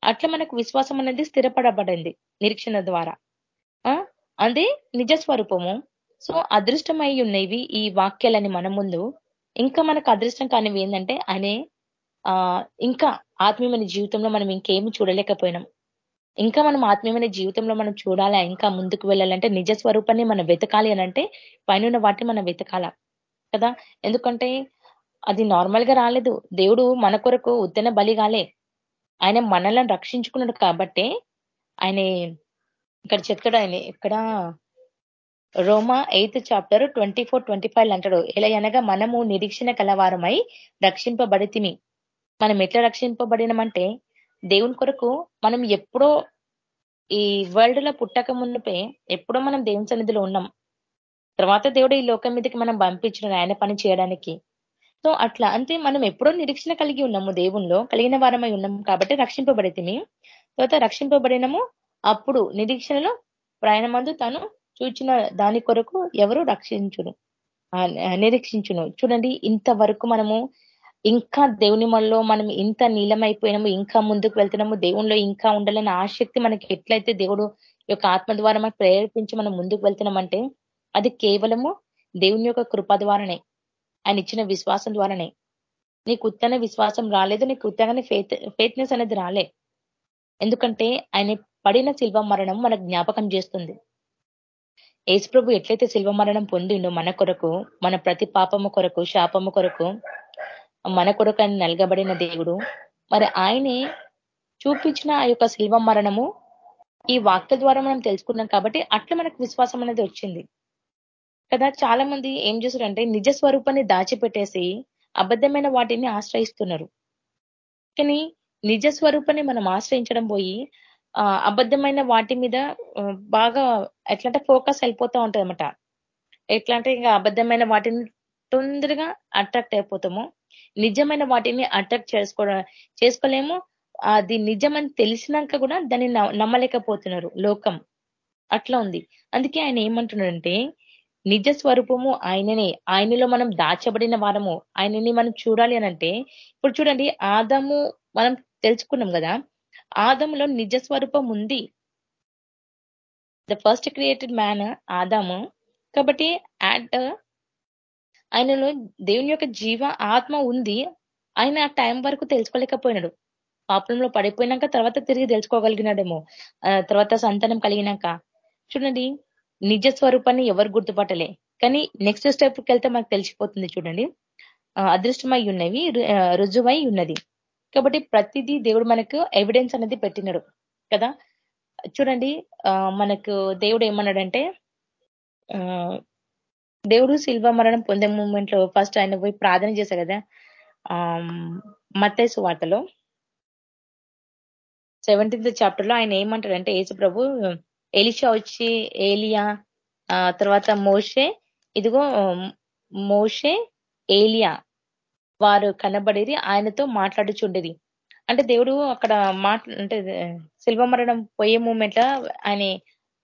అట్లా మనకు విశ్వాసం అనేది స్థిరపడబడింది నిరీక్షణ ద్వారా. అదే నిజ స్వరూపము సో అదృష్టమై ఉన్నవి ఈ వాక్యాలని మన ముందు. ఇంకా మనకు అదృష్టం కానివి ఏంటంటే అనే ఆ ఇంకా ఆత్మీయమైన జీవితంలో మనం ఇంకేమి చూడలేకపోయినాం. ఇంకా మనం ఆత్మీయమైన జీవితంలో మనం చూడాలా ఇంకా ముందుకు వెళ్ళాలంటే నిజ స్వరూపాన్ని మనం వెతకాలి అనంటే పైన వాటిని మనం వెతకాల. కదా? ఎందుకంటే అది నార్మల్గా రాలేదు. దేవుడు మన కొరకు ఉత్తన బలి కాలే ఆయన మనల్ని రక్షించుకున్నాడు కాబట్టే ఆయన ఇక్కడ చెప్తాడు ఆయన ఇక్కడ రోమా eighth chapter twenty four twenty five అంటాడు. ఎలా అనగా మనము నిరీక్షణ కలవారమై రక్షింపబడితిమి. మనం ఎట్లా రక్షింపబడినమంటే దేవుని కొరకు మనం ఎప్పుడో ఈ వరల్డ్లో పుట్టక మున్నపే ఎప్పుడో మనం దేవుని సన్నిధిలో ఉన్నాం. తర్వాత దేవుడు ఈ లోకం మీదకి మనం పంపించిన ఆయన పని చేయడానికి. సో అట్లా అంతే మనం ఎప్పుడో నిరీక్షణ కలిగి ఉన్నాము దేవుణ్ణిలో కలిగిన వారమై ఉన్నాం కాబట్టి రక్షింపబడితిమి. తర్వాత రక్షింపబడినము అప్పుడు నిరీక్షణలో ప్రయాణమందు తను చూచిన దాని కొరకు ఎవరు రక్షించును? నిరీక్షించును. చూడండి ఇంతవరకు మనము ఇంకా దేవుని మనలో మనం ఇంత నీలమైపోయినాము ఇంకా ముందుకు వెళ్తున్నాము దేవునిలో ఇంకా ఉండాలని ఆసక్తి మనకి ఎట్లయితే దేవుడు యొక్క ఆత్మ ద్వారా మనకు ప్రేరేపించి మనం ముందుకు వెళ్తున్నామంటే అది కేవలము దేవుని యొక్క కృప ద్వారానే ఆయన ఇచ్చిన విశ్వాసం ద్వారానే. నీకు ఉత్తన విశ్వాసం రాలేదు నీకు ఉత్తగానే ఫేత్ ఫేత్నెస్ అనేది రాలే. ఎందుకంటే ఆయన పడిన శిల్వ మరణం మనకు జ్ఞాపకం చేస్తుంది. ప్రభు ఎట్లయితే శిల్వ మరణం పొందిండో మన కొరకు మన ప్రతి పాపము కొరకు శాపము కొరకు మన కొరకు అని నలగబడిన దేవుడు మరి ఆయనే చూపించిన ఆ యొక్క శిల్వ మరణము ఈ వాక్య ద్వారా మనం తెలుసుకున్నాం కాబట్టి అట్లా మనకు విశ్వాసం అనేది వచ్చింది. కదా చాలా మంది ఏం చేశారంటే నిజ స్వరూపాన్ని దాచిపెట్టేసి అబద్ధమైన వాటిని ఆశ్రయిస్తున్నారు. కానీ నిజ స్వరూపాన్ని మనం ఆశ్రయించడం పోయి అబద్ధమైన వాటి మీద బాగా ఎట్లంటే ఫోకస్ అయిపోతూ ఉంటుంది అనమాట ఎట్లా అంటే ఇంకా అబద్ధమైన వాటిని తొందరగా అట్రాక్ట్ అయిపోతాము. నిజమైన వాటిని అట్రాక్ట్ చేసుకోవడం చేసుకోలేము. అది నిజమని తెలిసినాక కూడా దాన్ని నమ్మలేకపోతున్నారు లోకం. అట్లా ఉంది. అందుకే ఆయన ఏమంటున్నాడంటే నిజ స్వరూపము ఆయననే. ఆయనలో మనం దాచబడిన వారము. ఆయనని మనం చూడాలి అనంటే ఇప్పుడు చూడండి ఆదము మనం తెలుసుకున్నాం కదా ఆదంలో నిజ స్వరూపం ఉంది. ద ఫస్ట్ క్రియేటెడ్ మ్యాన్ ఆదాము. కాబట్టి యాట్ ఆయనలో దేవుని యొక్క జీవ ఆత్మ ఉంది. ఆయన ఆ టైం వరకు తెలుసుకోలేకపోయినాడు. పాపంలో పడిపోయినాక తర్వాత తిరిగి తెలుసుకోగలిగినాడేమో. తర్వాత సంతానం కలిగినాక. చూడండి నిజ స్వరూపాన్ని ఎవరు గుర్తుపట్టలే. కానీ నెక్స్ట్ స్టెప్కి వెళ్తే మనకు తెలిసిపోతుంది చూడండి. అదృష్టమై ఉన్నవి రుజువై ఉన్నది. కాబట్టి ప్రతిదీ దేవుడు మనకు ఎవిడెన్స్ అనేది పెట్టినాడు కదా? చూడండి మనకు దేవుడు ఏమన్నాడంటే దేవుడు శిల్వ మరణం పొందే మూమెంట్లో ఫస్ట్ ఆయన పోయి ప్రార్థన చేశారు కదా? మత్తైసు వార్తలో సెవెంటీన్త్ చాప్టర్లో ఆయన ఏమంటాడంటే యేసు ప్రభు ఎలిషా వచ్చి ఏలియా తర్వాత మోషే ఇదిగో మోషే ఏలియా వారు కనబడేది ఆయనతో మాట్లాడుచుండేది. అంటే దేవుడు అక్కడ మాట అంటే శిల్వ మరణం పోయే మూమెంట్లో ఆయన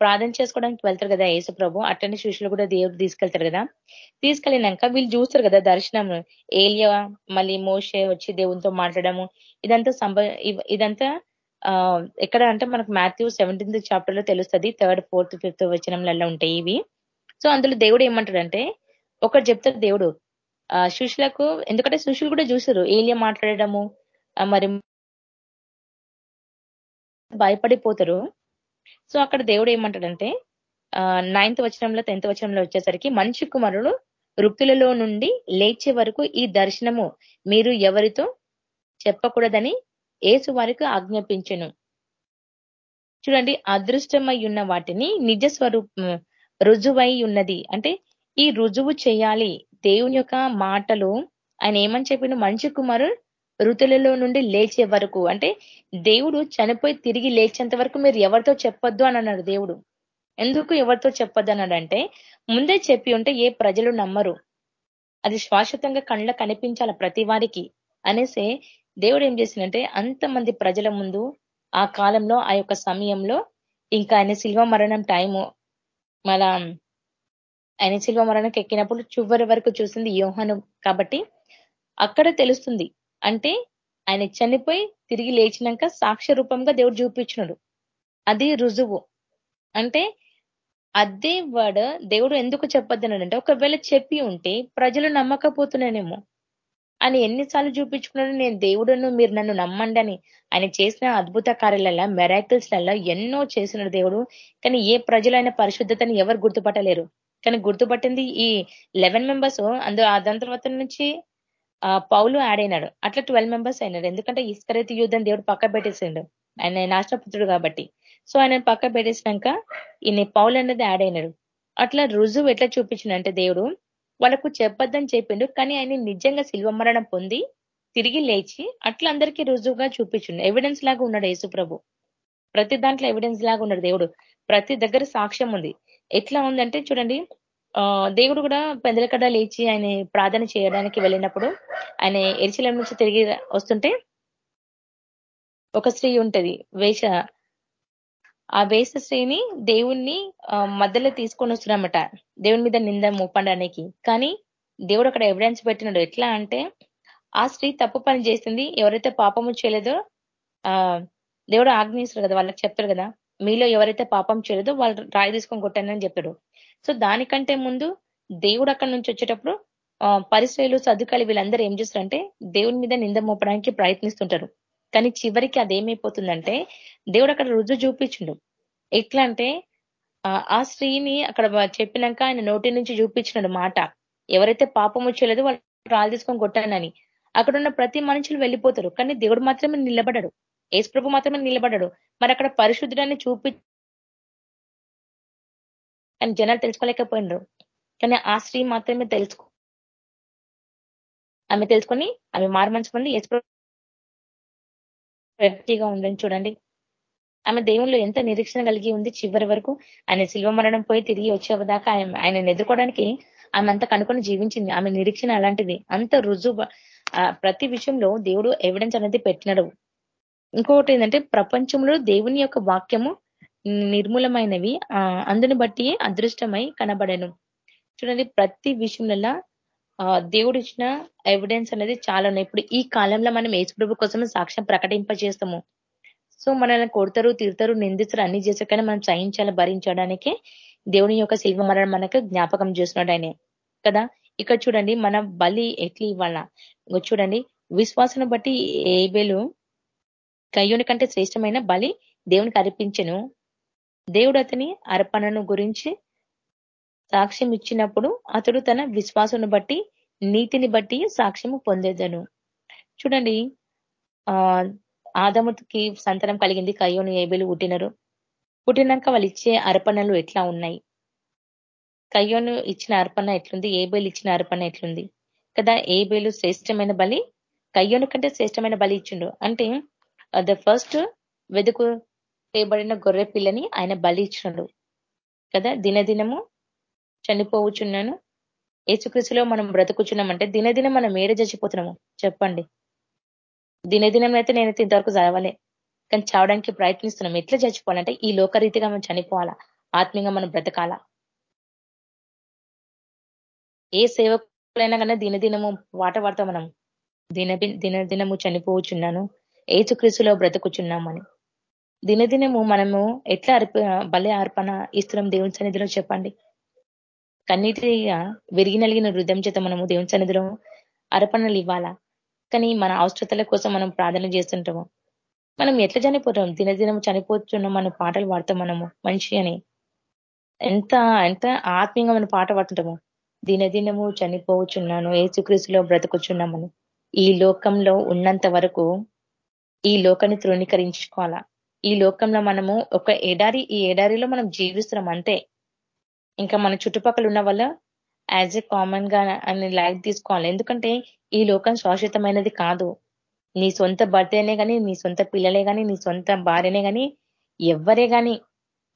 ప్రార్థన చేసుకోవడానికి వెళ్తారు కదా యేసు ప్రభు. అట్టని శిష్యులు కూడా దేవుడు తీసుకెళ్తారు కదా. తీసుకెళ్ళినాక వీళ్ళు చూస్తారు కదా దర్శనం. ఏలియా మళ్ళీ మోషే వచ్చి దేవునితో మాట్లాడము ఇదంతా సంభ ఇదంతా ఎక్కడ అంటే మనకు మాథ్యూ సెవెంటీన్త్ చాప్టర్లో తెలుస్తుంది. థర్డ్ ఫోర్త్ ఫిఫ్త్ వచనంలలో ఉంటాయి ఇవి. సో అందులో దేవుడు ఏమంటాడంటే ఒకటి చెప్తారు దేవుడు శిష్యులకు ఎందుకంటే శిష్యులు కూడా చూసారు ఏలియా మాట్లాడము మరి భయపడిపోతారు. సో అక్కడ దేవుడు ఏమంటాడంటే నైన్త్ వచనంలో టెన్త్ వచనంలో వచ్చేసరికి మనిషి కుమారుడు వృత్తులలో నుండి లేచే వరకు ఈ దర్శనము మీరు ఎవరితో చెప్పకూడదని ఏసు వారికి ఆజ్ఞాపించను. చూడండి అదృష్టమై ఉన్న వాటిని నిజ స్వరూపం రుజువై ఉన్నది. అంటే ఈ రుజువు చేయాలి దేవుని యొక్క మాటలు ఆయన ఏమని చెప్పిన మనిషి కుమారు ఋతులలో నుండి లేచే వరకు. అంటే దేవుడు చనిపోయి తిరిగి లేచేంత వరకు మీరు ఎవరితో చెప్పొద్దు అని అన్నాడు దేవుడు. ఎందుకు ఎవరితో చెప్పొద్దు అన్నాడంటే ముందే చెప్పి ఉంటే ఏ ప్రజలు నమ్మరు. అది శాశ్వతంగా కళ్ళ కనిపించాల ప్రతి వారికి. అనేసి దేవుడు ఏం చేసిందంటే అంతమంది ప్రజల ముందు ఆ కాలంలో ఆ యొక్క సమయంలో ఇంకా ఆయన శిల్వ మరణం టైము మళ్ళా ఆయన శిల్వ మరణకు ఎక్కినప్పుడు చివరి వరకు చూసింది యోహను. కాబట్టి అక్కడ తెలుస్తుంది అంటే ఆయన చనిపోయి తిరిగి లేచినాక సాక్ష్య రూపంగా దేవుడు చూపించినాడు. అది రుజువు. అంటే అదే వర్డ్ దేవుడు ఎందుకు చెప్పొద్దనంటే ఒకవేళ చెప్పి ఉంటే ప్రజలు నమ్మకపోతున్నానేమో. ఆయన ఎన్నిసార్లు చూపించుకున్నాడు నేను దేవుడును మీరు నన్ను నమ్మండి అని. ఆయన చేసిన అద్భుత కార్యాలలో మెరాకిల్స్లలో ఎన్నో చేసినాడు దేవుడు. కానీ ఏ ప్రజలైన పరిశుద్ధతని ఎవరు గుర్తుపట్టలేరు. కానీ గుర్తుపట్టింది ఈ లెవెన్ మెంబర్స్ అందు దాని తర్వాత నుంచి పౌలు యాడ్ అయినాడు. అట్లా ట్వెల్వ్ మెంబర్స్ అయినాడు ఎందుకంటే ఇస్కరైతి యుద్ధం దేవుడు పక్క పెట్టేసిండు. ఆయన నాశనపుత్రుడు కాబట్టి. సో ఆయన పక్క పెట్టేసినాక ఈయన పౌలు అనేది యాడ్ అయినాడు. అట్లా రుజువు ఎట్లా చూపించిందంటే దేవుడు వాళ్ళకు చెప్పొద్దని చెప్పిండు. కానీ ఆయన నిజంగా శిల్వ మరణం పొంది తిరిగి లేచి అట్లా అందరికీ రుజువుగా చూపించిండు. ఎవిడెన్స్ లాగా ఉన్నాడు యేసు ప్రభు ప్రతి దాంట్లో ఎవిడెన్స్ లాగా ఉన్నాడు దేవుడు. ప్రతి దగ్గర సాక్ష్యం ఉంది. ఎట్లా ఉందంటే చూడండి దేవుడు కూడా పెందలకడ లేచి ఆయన ప్రార్థన చేయడానికి వెళ్ళినప్పుడు ఆయన ఎరిశిలం నుంచి తిరిగి వస్తుంటే ఒక స్త్రీ ఉంటది వేష. ఆ వేష స్త్రీని దేవుణ్ణి మధ్యలో తీసుకొని వస్తున్నామట దేవుని మీద నింద మోపడానికి. కానీ దేవుడు అక్కడ ఎవిడెన్స్ పెట్టినాడు. ఎట్లా అంటే ఆ స్త్రీ తప్పు పని చేసింది ఎవరైతే పాపము చేయలేదో ఆ దేవుడు ఆజ్ఞయిస్తారు కదా వాళ్ళకి చెప్తారు కదా మీలో ఎవరైతే పాపం చేయలేదో వాళ్ళు రాయి తీసుకొని కొట్టానని చెప్పాడు సో దానికంటే ముందు దేవుడు అక్కడి నుంచి వచ్చేటప్పుడు పరిశ్రయలు సదుకాలు వీళ్ళందరూ ఏం చేస్తారంటే దేవుని మీద నింద మోపడానికి ప్రయత్నిస్తుంటారు. కానీ చివరికి అదేమైపోతుందంటే దేవుడు అక్కడ రుజువు చూపించిండు. ఎట్లా అంటే ఆ స్త్రీని అక్కడ చెప్పినాక ఆయన నోటి నుంచి చూపించినాడు మాట. ఎవరైతే పాపము చేయలేదో వాళ్ళు రాళ్ళు తీసుకొని కొట్టానని అక్కడ ఉన్న ప్రతి మనుషులు వెళ్ళిపోతారు కానీ దేవుడు మాత్రమే నిలబడడు. ఏసుప్రభు మాత్రమే నిలబడ్డాడు. మరి అక్కడ పరిశుద్ధుడాన్ని చూపి కానీ జనాలు తెలుసుకోలేకపోయినారు. కానీ ఆ స్త్రీ మాత్రమే తెలుసుకో ఆమె తెలుసుకొని ఆమె మారమనుచుకుంది వ్యక్తిగా ఉందని చూడండి. ఆమె దేవుళ్ళు ఎంత నిరీక్షణ కలిగి ఉంది చివరి వరకు. ఆయన శిల్వ మరణం పోయి తిరిగి వచ్చేదాకా ఆయన ఎదుర్కోవడానికి ఆమె అంత కనుకొని జీవించింది. ఆమె నిరీక్షణ అలాంటిది. అంత రుజువు ప్రతి విషయంలో దేవుడు ఎవిడెన్స్ అనేది పెట్టినడు. ఇంకొకటి ఏంటంటే ప్రపంచంలో దేవుని యొక్క వాక్యము నిర్మూలమైనవి అందుని బట్టి అదృష్టమై కనబడను. చూడండి ప్రతి విషయంలో దేవుడు ఇచ్చిన ఎవిడెన్స్ అనేది చాలా ఉన్నాయి ఇప్పుడు ఈ కాలంలో మనం ఏసుప్రభు కోసం సాక్ష్యం ప్రకటింపజేస్తాము. సో మనల్ని కొడతారు తిరుతారు నిందిస్తారు అన్ని చేస్తారు కానీ మనం సహించాలి భరించడానికి దేవుని యొక్క శిల్వ మరణం మనకు జ్ఞాపకం చేస్తున్నాడు ఆయన. కదా? ఇక్కడ చూడండి మన బలి ఎట్లా ఇవ్వాల? చూడండి విశ్వాసం బట్టి ఏబేలు కయ్యూని కంటే శ్రేష్టమైన బలి దేవునికి అర్పించను. దేవుడు అతని అర్పణను గురించి సాక్ష్యం ఇచ్చినప్పుడు అతడు తన విశ్వాసను బట్టి నీతిని బట్టి సాక్ష్యము పొందేదను. చూడండి ఆ ఆదముకి సంతానం కలిగింది కయ్యోను ఏబేలు పుట్టినరు. పుట్టినాక వాళ్ళు ఇచ్చే అర్పణలు ఎట్లా ఉన్నాయి? కయ్యోను ఇచ్చిన అర్పణ ఎట్లుంది? ఏబేలు ఇచ్చిన అర్పణ ఎట్లుంది? కదా ఏబేలు శ్రేష్టమైన బలి కయ్యోను కంటే శ్రేష్టమైన బలి ఇచ్చిండు. అంటే Uh, ద ఫస్ట్ వెదుకు చేయబడిన గొర్రె పిల్లని ఆయన బలి ఇచ్చినాడు. కదా? దినదినము చనిపోవచ్చున్నాను. ఏసుకృషిలో మనం బ్రతుకుచున్నామంటే దినదినం మనం ఏడ చచ్చిపోతున్నాము? చెప్పండి. దినదినం అయితే నేనైతే ఇంతవరకు చదవలే. కానీ చావడానికి ప్రయత్నిస్తున్నాం ఎట్లా చచ్చిపోవాలంటే ఈ లోకరీతిగా మనం చనిపోవాలా? ఆత్మీయంగా మనం బ్రతకాలా? ఏ సేవకులైనా కన్నా దినదినము వాట మనం? దిన దినదినము చనిపోవచ్చున్నాను. ఏచుక్రీస్తులో బ్రతుకుచున్నామని. దినదినము మనము ఎట్లా అర్ప బలే అర్పణ ఇస్తున్నాం దేవుని సన్నిధిలో చెప్పండి. కన్నీటిగా విరిగి నలిగిన హృదయం చేత మనము దేవుని సన్నిధిలో అర్పణలు ఇవ్వాలా? కానీ మన అవసరతల కోసం మనం ప్రార్థన చేస్తుంటాము. మనం ఎట్లా చనిపోతాం? దినదినం చనిపోతున్నాం మన పాటలు పాడతాం మనము మనిషి అని. ఎంత ఎంత ఆత్మీయంగా మనం పాట పాడుతుంటాము? దినదినము చనిపోవచ్చున్నాను ఏసుక్రీస్తులో బ్రతుకుచున్నామని. ఈ లోకంలో ఉన్నంత వరకు ఈ లోకాన్ని తృణీకరించుకోవాలా? ఈ లోకంలో మనము ఒక ఎడారి ఈ ఎడారిలో మనం జీవిస్తున్నాం అంతే. ఇంకా మన చుట్టుపక్కల ఉన్న వల్ల యాజ్ ఎ కామన్గా అని లైఫ్ తీసుకోవాలి. ఎందుకంటే ఈ లోకం శాశ్వతమైనది కాదు. నీ సొంత భర్తనే కానీ నీ సొంత పిల్లలే కానీ నీ సొంత భార్యనే కానీ ఎవ్వరే కానీ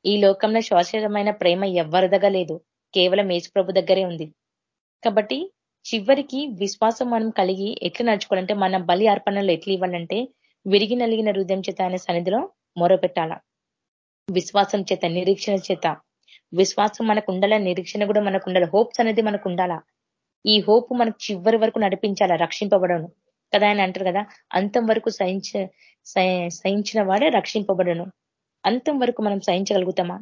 ఈ లోకంలో శాశ్వతమైన ప్రేమ ఎవ్వరిదగా లేదు కేవలం ప్రభు దగ్గరే ఉంది. కాబట్టి చివరికి విశ్వాసం మనం కలిగి ఎట్లా నడుచుకోవాలంటే మన బలి అర్పణలు ఎట్లా ఇవ్వాలంటే విరిగి నలిగిన హృదయం చేత ఆయన సన్నిధిలో మొరపెట్టాల? విశ్వాసం చేత నిరీక్షణ చేత. విశ్వాసం మనకు ఉండాల? నిరీక్షణ కూడా మనకు ఉండాలి? హోప్స్ అనేది మనకు ఉండాలా? ఈ హోప్ మనకు చివరి వరకు నడిపించాలా? రక్షింపబడను. కదా ఆయన అంటారు కదా అంతం వరకు సహించ సహించిన వాడే రక్షింపబడను. అంతం వరకు మనం సహించగలుగుతామా?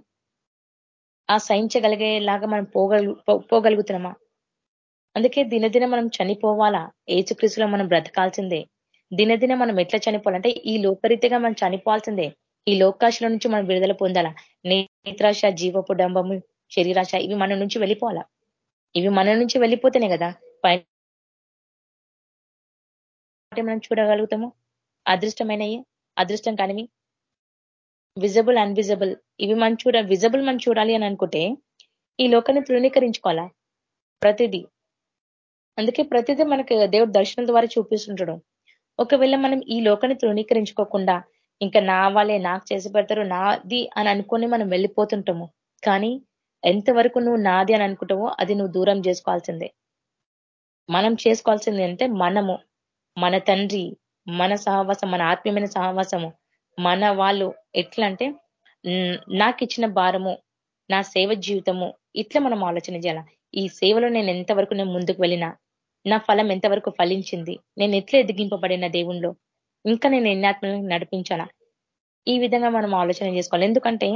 ఆ సహించగలిగేలాగా మనం పోగలు పోగలుగుతున్నామా? అందుకే దినదిన మనం చనిపోవాలా? ఏచుక్రీసులో మనం బ్రతకాల్సిందే. దినదిన మనం ఎట్లా చనిపోవాలంటే ఈ లోకరీతిగా మనం చనిపోవాల్సిందే. ఈ లోకాశల నుంచి మనం విడుదల పొందాలా? నేత్రాశ జీవపు డంబము శరీరాశ ఇవి మన నుంచి వెళ్ళిపోవాలా? ఇవి మన నుంచి వెళ్ళిపోతేనే కదా? పైన మనం చూడగలుగుతాము. అదృష్టమైనవి అదృష్టం కానివి. విజబుల్ అన్విజబుల్ ఇవి మనం చూడ విజబుల్ మనం చూడాలి అని అనుకుంటే ఈ లోకాన్ని తృణీకరించుకోవాలా? ప్రతిదీ. అందుకే ప్రతిదీ మనకి దేవుడు దర్శనం ద్వారా చూపిస్తుంటాడు. ఒకవేళ మనం ఈ లోకాన్ని తృణీకరించుకోకుండా ఇంకా నా వాళ్ళే నాకు చేసి పెడతారు నాది అని అనుకొని మనం వెళ్ళిపోతుంటాము. కానీ ఎంతవరకు నువ్వు నాది అని అనుకుంటావో అది నువ్వు దూరం చేసుకోవాల్సిందే. మనం చేసుకోవాల్సింది అంటే మనము మన తండ్రి మన సహవాసం మన ఆత్మీయమైన సహవాసము. మన వాళ్ళు ఎట్లా అంటే నాకు ఇచ్చిన భారము నా సేవ జీవితము ఇట్లా మనం ఆలోచన చేయాల? ఈ సేవలో నేను ఎంతవరకు నేను ముందుకు వెళ్ళినా? నా ఫలం ఎంతవరకు ఫలించింది? నేను ఎట్లా ఎదిగింపబడిన దేవుణ్ణిలో ఇంకా నేను ఎన్ని ఆత్మలను నడిపించాలా ఈ విధంగా మనం ఆలోచన చేసుకోవాలి. ఎందుకంటే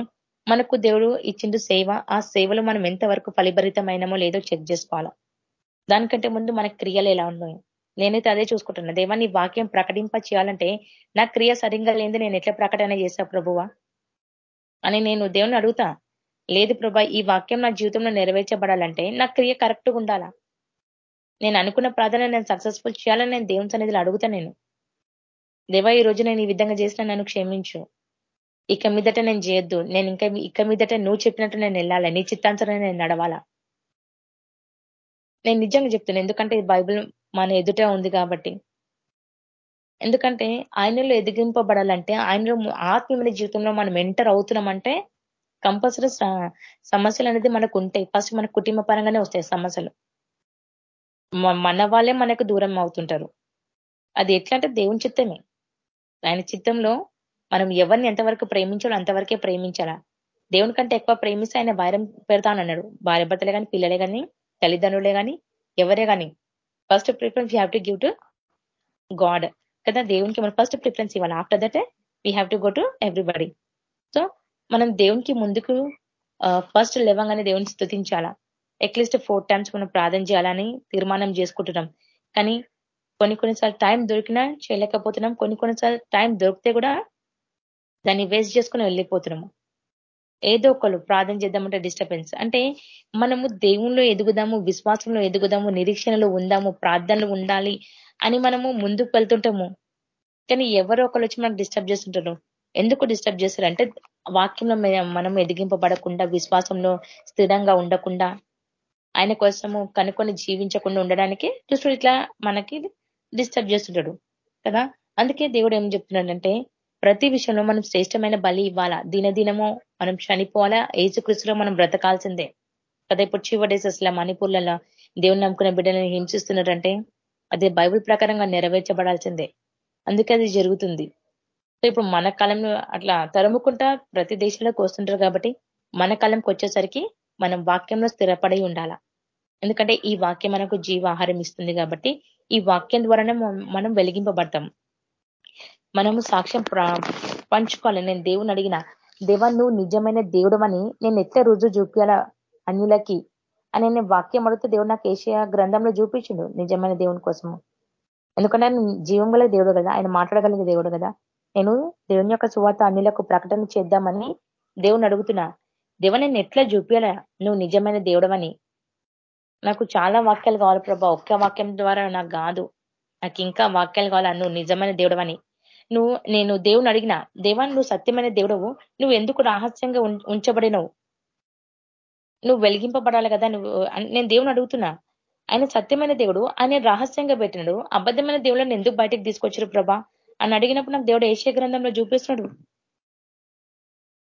మనకు దేవుడు ఇచ్చిండు సేవ ఆ సేవలో మనం ఎంతవరకు ఫలిభరితమైనమో లేదో చెక్ చేసుకోవాలా. దానికంటే ముందు మన క్రియలు ఎలా ఉన్నాయి? నేనైతే అదే చూసుకుంటున్నా. దేవా నీ వాక్యం ప్రకటింప చేయాలంటే నా క్రియ సరిగ్గా లేని నేను ఎట్లా ప్రకటన చేశా ప్రభువా? అని నేను దేవుని అడుగుతా. లేదు ప్రభా ఈ వాక్యం నా జీవితంలో నెరవేర్చబడాలంటే నా క్రియ కరెక్ట్గా ఉండాలా? నేను అనుకున్న ప్రార్థన నేను సక్సెస్ఫుల్ చేయాలని నేను దేవుని సన్నిధిలో అడుగుతా నేను. దేవా ఈ రోజు నేను ఈ విధంగా చేసిన నన్ను క్షమించు. ఇక మీదట నేను చేయొద్దు. నేను ఇంకా ఇక మీదట నువ్వు చెప్పినట్టు నేను వెళ్ళాలి? నీ చిత్తాంతరం నేను నడవాలా? నేను నిజంగా చెప్తున్నాను ఎందుకంటే ఈ బైబిల్ మన ఎదుట ఉంది కాబట్టి. ఎందుకంటే ఆయనలో ఎదిగింపబడాలంటే ఆయనలో ఆత్మీయమైన జీవితంలో మనం ఎంటర్ అవుతున్నామంటే కంపల్సరీ సమస్యలు అనేది మనకు ఉంటాయి. ఫస్ట్ మన కుటుంబ పరంగానే వస్తాయి సమస్యలు. మన వాళ్ళే మనకు దూరం అవుతుంటారు. అది ఎట్లా అంటే దేవుని చిత్తమే. ఆయన చిత్తంలో మనం ఎవరిని ఎంతవరకు ప్రేమించాలో అంతవరకే ప్రేమించాలా? దేవుని కంటే ఎక్కువ ప్రేమిస్తే ఆయన భార్యం పెడతానన్నాడు. భార్య భర్తలే కానీ పిల్లలే కానీ తల్లిదండ్రులే కానీ ఎవరే కానీ first preference you have to give to God కదా దేవునికి మనం ఫస్ట్ ప్రిఫరెన్స్ ఇవ్వాలి. After that we have to go to everybody so మనం దేవునికి ముందుకు ఫస్ట్ లేవంగానే దేవుని స్థుతించాలా? అట్లీస్ట్ ఫోర్ టైమ్స్ మనం ప్రార్థన చేయాలని తీర్మానం చేసుకుంటున్నాం. కానీ కొన్ని కొన్నిసార్లు టైం దొరికినా చేయలేకపోతున్నాం. కొన్ని కొన్నిసార్లు టైం దొరికితే కూడా దాన్ని వేస్ట్ చేసుకుని వెళ్ళిపోతున్నాము. ఏదో ఒకళ్ళు ప్రార్థన చేద్దామంటే డిస్టర్బెన్స్. అంటే మనము దేవుణ్ణిలో ఎదుగుదాము విశ్వాసంలో ఎదుగుదాము నిరీక్షణలో ఉందాము ప్రార్థనలు ఉండాలి అని మనము ముందుకు వెళ్తుంటాము. కానీ ఎవరో ఒకరు వచ్చి మనకు డిస్టర్బ్ చేస్తుంటారు. ఎందుకు డిస్టర్బ్ చేస్తారు? అంటే వాక్యంలో మనం ఎదిగింపబడకుండా విశ్వాసంలో స్థిరంగా ఉండకుండా ఆయన కోసము కనుక్కొని జీవించకుండా ఉండడానికి దుష్టుడు ఇట్లా మనకి డిస్టర్బ్ చేస్తుంటాడు కదా? అందుకే దేవుడు ఏం చెప్తున్నాడంటే ప్రతి విషయంలో మనం శ్రేష్టమైన బలి ఇవ్వాలా? దినదినము మనం చనిపోవాలా? ఏసుకృష్ణలో మనం బ్రతకాల్సిందే. కదా? ఇప్పుడు చివడేస్ అసలు మణిపూర్లలో దేవుని నమ్ముకునే బిడ్డలను హింసిస్తున్నారంటే అది బైబుల్ ప్రకారంగా నెరవేర్చబడాల్సిందే. అందుకే అది జరుగుతుంది. సో ఇప్పుడు మన కాలంలో అట్లా తరుముకుంటా ప్రతి దేశంలోకి వస్తుంటారు కాబట్టి మన కాలంకి వచ్చేసరికి మనం వాక్యంలో స్థిరపడి ఉండాల? ఎందుకంటే ఈ వాక్యం మనకు జీవ ఆహారం ఇస్తుంది కాబట్టి ఈ వాక్యం ద్వారానే మనం వెలిగింపబడతాం. మనము సాక్ష్యం పంచుకోవాలి. నేను దేవుని అడిగిన దేవ నువ్వు నిజమైన దేవుడు అని నేను ఎట్లా రోజు చూపించాలా అన్యులకి? అని నేను వాక్యం అడిగితే దేవుడు నాకు ఏషియా గ్రంథంలో చూపించిండు నిజమైన దేవుని కోసము. ఎందుకంటే ఆయన జీవం గల దేవుడు కదా ఆయన మాట్లాడగలిగే దేవుడు కదా. నేను దేవుని యొక్క సువాత అన్నిలకు ప్రకటన చేద్దామని దేవుని అడుగుతున్నా. దేవ నేను ఎట్లా చూపించాలా నువ్వు నిజమైన దేవుడవని. నాకు చాలా వాక్యాలు కావాలి ప్రభా. ఒక్క వాక్యం ద్వారా నాకు కాదు. నాకు ఇంకా వాక్యాలు కావాలా? నువ్వు నిజమైన దేవుడవని. నువ్వు నేను దేవుని అడిగిన దేవా నువ్వు సత్యమైన దేవుడవు. నువ్వు ఎందుకు రహస్యంగా ఉంచబడినవు? నువ్వు వెలిగింపబడాలి కదా? నువ్వు నేను దేవుని అడుగుతున్నా. ఆయన సత్యమైన దేవుడు. ఆయన రహస్యంగా పెట్టినాడు. అబద్ధమైన దేవుళ్ళని ఎందుకు బయటకు తీసుకొచ్చారు ప్రభా? అని అడిగినప్పుడు నాకు దేవుడు ఏషియా గ్రంథంలో చూపిస్తున్నాడు.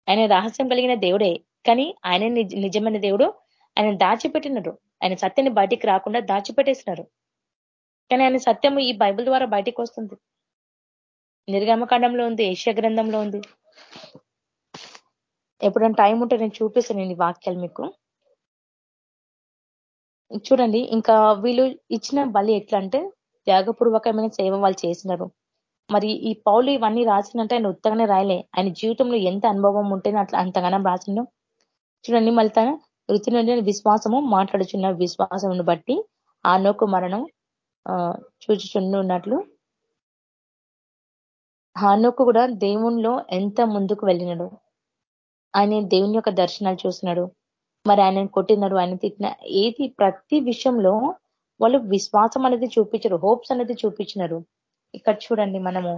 ఆయన రహస్యం కలిగిన దేవుడే. కానీ ఆయన నిజమైన దేవుడు. ఆయన దాచిపెట్టినారు ఆయన సత్యాన్ని బయటికి రాకుండా దాచిపెట్టేసినారు కానీ ఆయన సత్యము ఈ బైబిల్ ద్వారా బయటికి వస్తుంది. నిర్గమకాండంలో ఉంది ఏషియా గ్రంథంలో ఉంది. ఎప్పుడైనా టైం ఉంటే నేను చూపిస్తాను నేను ఈ వాక్యాలు మీకు. చూడండి ఇంకా వీళ్ళు ఇచ్చిన బలి ఎట్లా అంటే త్యాగపూర్వకమైన సేవ వాళ్ళు చేసినారు. మరి ఈ పౌలు ఇవన్నీ రాసినంటే ఆయన ఉత్తగానే రాయలే. ఆయన జీవితంలో ఎంత అనుభవం ఉంటేనే అట్లా అంతగానం రాసిండో. చూడండి మళ్ళీ తన వృత్తి నుండి విశ్వాసము మాట్లాడుచున్న విశ్వాసం బట్టి ఆనోకు మరణం చూచుచున్నట్లు హానోకు కూడా దేవుణ్ణిలో ఎంత ముందుకు వెళ్ళినాడు? ఆయన దేవుని యొక్క దర్శనాలు చూసినాడు మరి ఆయన కొట్టినాడు ఆయన తిట్టిన ఏది ప్రతి విషయంలో వాళ్ళు విశ్వాసం అనేది చూపించరు హోప్స్ అనేది చూపించినారు. ఇక్కడ చూడండి మనము.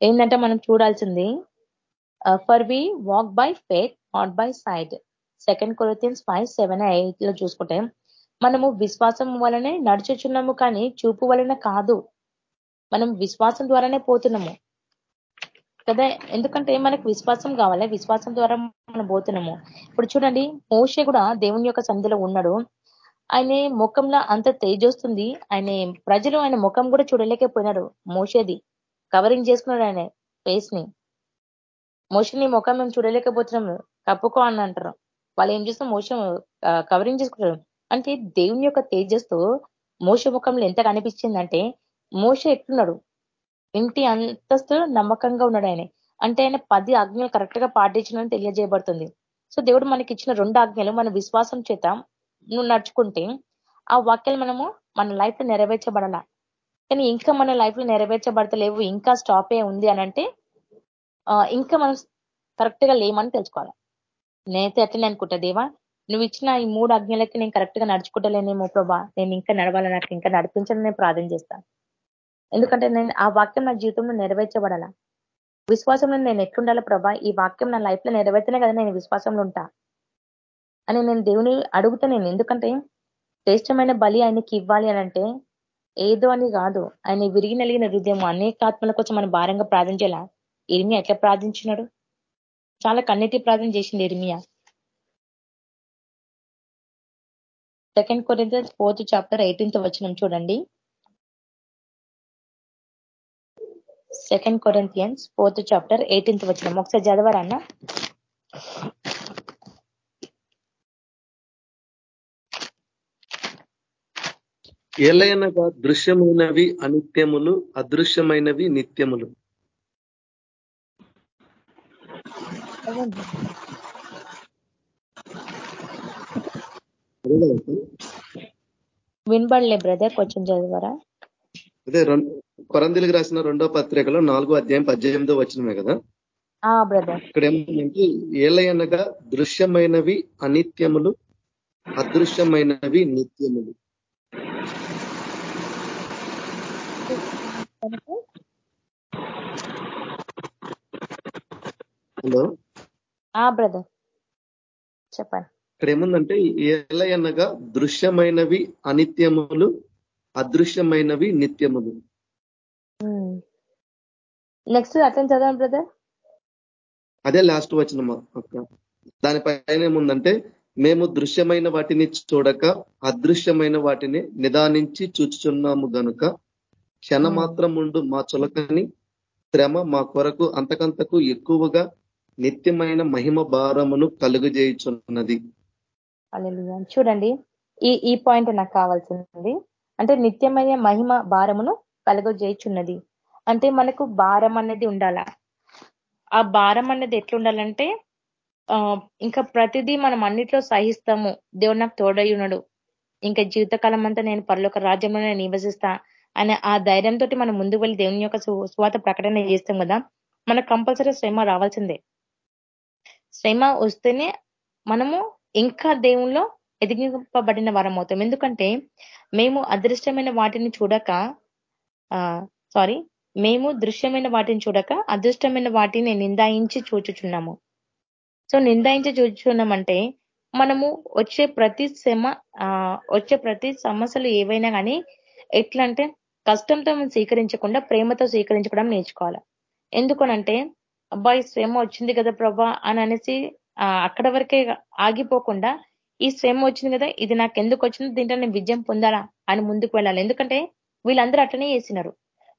ఏంటంటే మనం చూడాల్సింది for we walk by faith not by sight second Corinthians five seven ఎయిట్లో చూసుకుంటే మనము విశ్వాసం వలనే నడుచుచున్నాము కానీ చూపు వలన కాదు. మనం విశ్వాసం ద్వారానే పోతున్నాము. కదా? ఎందుకంటే మనకు విశ్వాసం కావాలి. విశ్వాసం ద్వారా మనం పోతున్నాము. ఇప్పుడు చూడండి మోషే కూడా దేవుని యొక్క సంధిలో ఉన్నాడు. ఆయన ముఖంలో అంత తేజొస్తుంది. ఆయన ప్రజలు ఆయన ముఖం కూడా చూడలేకపోయినాడు మోసేది కవరింగ్ చేసుకున్నాడు ఆయన ఫేస్ని మోషని ముఖం మేము చూడలేకపోతున్నాము. కప్పుకో అని అంటారు. వాళ్ళు ఏం చేస్తాం మోసం కవరింగ్ చేసుకుంటారు. అంటే దేవుని యొక్క తేజస్తో మోస ముఖంలో ఎంత కనిపించిందంటే మోస ఎట్లున్నాడు? ఇంటి అంతస్తు నమ్మకంగా ఉన్నాడు ఆయన. అంటే ఆయన పది ఆజ్ఞలు కరెక్ట్గా పాటించిన తెలియజేయబడుతుంది. సో దేవుడు మనకి ఇచ్చిన రెండు ఆజ్ఞలు మన విశ్వాసం చేత నువ్వు నడుచుకుంటే ఆ వాక్యాలు మనము మన లైఫ్లో నెరవేర్చబడాల. కానీ ఇంకా మన లైఫ్లో నెరవేర్చబడతలేవు. ఇంకా స్టాప్ అయ్యే ఉంది అని అంటే ఇంకా మనం కరెక్ట్గా లేమని తెలుసుకోవాలి. నేనైతే అట్లనే అనుకుంటా దేవా నువ్వు ఇచ్చిన ఈ మూడు అజ్ఞలకి నేను కరెక్ట్గా నడుచుకుంటలేనేమో ప్రభా నేను ఇంకా నడవాలని నాకు ఇంకా నడిపించాలని నేను ప్రార్థన చేస్తాను ఎందుకంటే నేను ఆ వాక్యం నా జీవితంలో నెరవేర్చబడాల? విశ్వాసంలో నేను ఎట్లుండాలి ప్రభా ఈ వాక్యం నా లైఫ్లో నెరవేర్తనే కదా నేను విశ్వాసంలో ఉంటా? అని నేను దేవుని అడుగుతా నేను ఎందుకంటే శ్రేష్టమైన బలి ఆయనకి ఇవ్వాలి అని అంటే ఏదో అని కాదు. ఆయన విరిగి నలిగిన హృదయం అనేక ఆత్మల కోసం మనం భారంగా ప్రార్థించేలా ఇర్మియా ఎట్లా ప్రార్థించినాడు? చాలా కన్నెటి ప్రార్థన చేసింది ఇర్మియా. Second Corinth fourth chapter eighteenth వచ్చిన చూడండి. Second Corinthians fourth chapter eighteenth వచ్చిన ఒకసారి చదవరన్నా అన్న? దృశ్యమైనవి అనిత్యములు అదృశ్యమైనవి నిత్యములు. వినబడలే బ్రదర్ కొంచెం చదివారా? అదే కొరందిలికి రాసిన రెండో పత్రికలో నాలుగో అధ్యాయం పద్దెనిమిదో వచ్చినమే కదా? బ్రదర్. ఇక్కడ ఏమంటే ఏలయనగా దృశ్యమైనవి అనిత్యములు అదృశ్యమైనవి నిత్యములు. హలో? బ్రదర్ చెప్పండి. ఇక్కడ ఏముందంటే ఏలయనగా దృశ్యమైనవి అనిత్యములు అదృశ్యమైనవి నిత్యములు. నెక్స్ట్ అతను చదవండి బ్రదర్ అదే లాస్ట్ వచ్చిన అక్క. దానిపైన ఏముందంటే మేము దృశ్యమైన వాటిని చూడక అదృశ్యమైన వాటిని నిదానించి చూచుచున్నాము గనుక క్షణమాత్రం ఉండు మా చులకని శ్రమ మా కొరకు అంతకంతకు ఎక్కువగా నిత్యమైన మహిమ భారమును కలుగజేయుచున్నది. చూడండి ఈ ఈ పాయింట్ నాకు కావాల్సింది. అంటే నిత్యమైన మహిమ భారమును కలుగజేయుచున్నది. అంటే మనకు భారం అనేది ఉండాల? ఆ భారం అనేది ఎట్లుండాలంటే ఇంకా ప్రతిదీ మనం అన్నిట్లో సహిస్తాము. దేవుడు నాకు తోడయ్యున్నాడు. ఇంకా జీవితకాలం అంతా నేను పరలోక రాజ్యంలో నేను నివసిస్తా అనే ఆ ధైర్యంతో మనం ముందుకు వెళ్ళి దేవుని యొక్క స్వాత ప్రకటన చేస్తాం కదా మనకు కంపల్సరీ శ్రమ రావాల్సిందే. శ్రమ వస్తేనే మనము ఇంకా దేవుల్లో ఎదిగింపబడిన వారం అవుతాం. ఎందుకంటే మేము అదృష్టమైన వాటిని చూడక సారీ మేము దృశ్యమైన వాటిని చూడక అదృష్టమైన వాటిని నిందాయించి చూచుచున్నాము. సో నిందాయించి చూచుచున్నామంటే మనము వచ్చే ప్రతి శ్రమ వచ్చే ప్రతి సమస్యలు ఏవైనా కానీ ఎట్లా అంటే కష్టంతో మనం స్వీకరించకుండా ప్రేమతో స్వీకరించుకోవడం నేర్చుకోవాలి. ఎందుకనంటే అబ్బాయి శ్రమ వచ్చింది కదా ప్రభా అని అనేసి అక్కడ వరకే ఆగిపోకుండా ఈ శ్రమ వచ్చింది కదా ఇది నాకు ఎందుకు వచ్చింది దీంట్లో నేను విజయం పొందాలా అని ముందుకు వెళ్ళాలి. ఎందుకంటే వీళ్ళందరూ అట్లనే చేసినారు.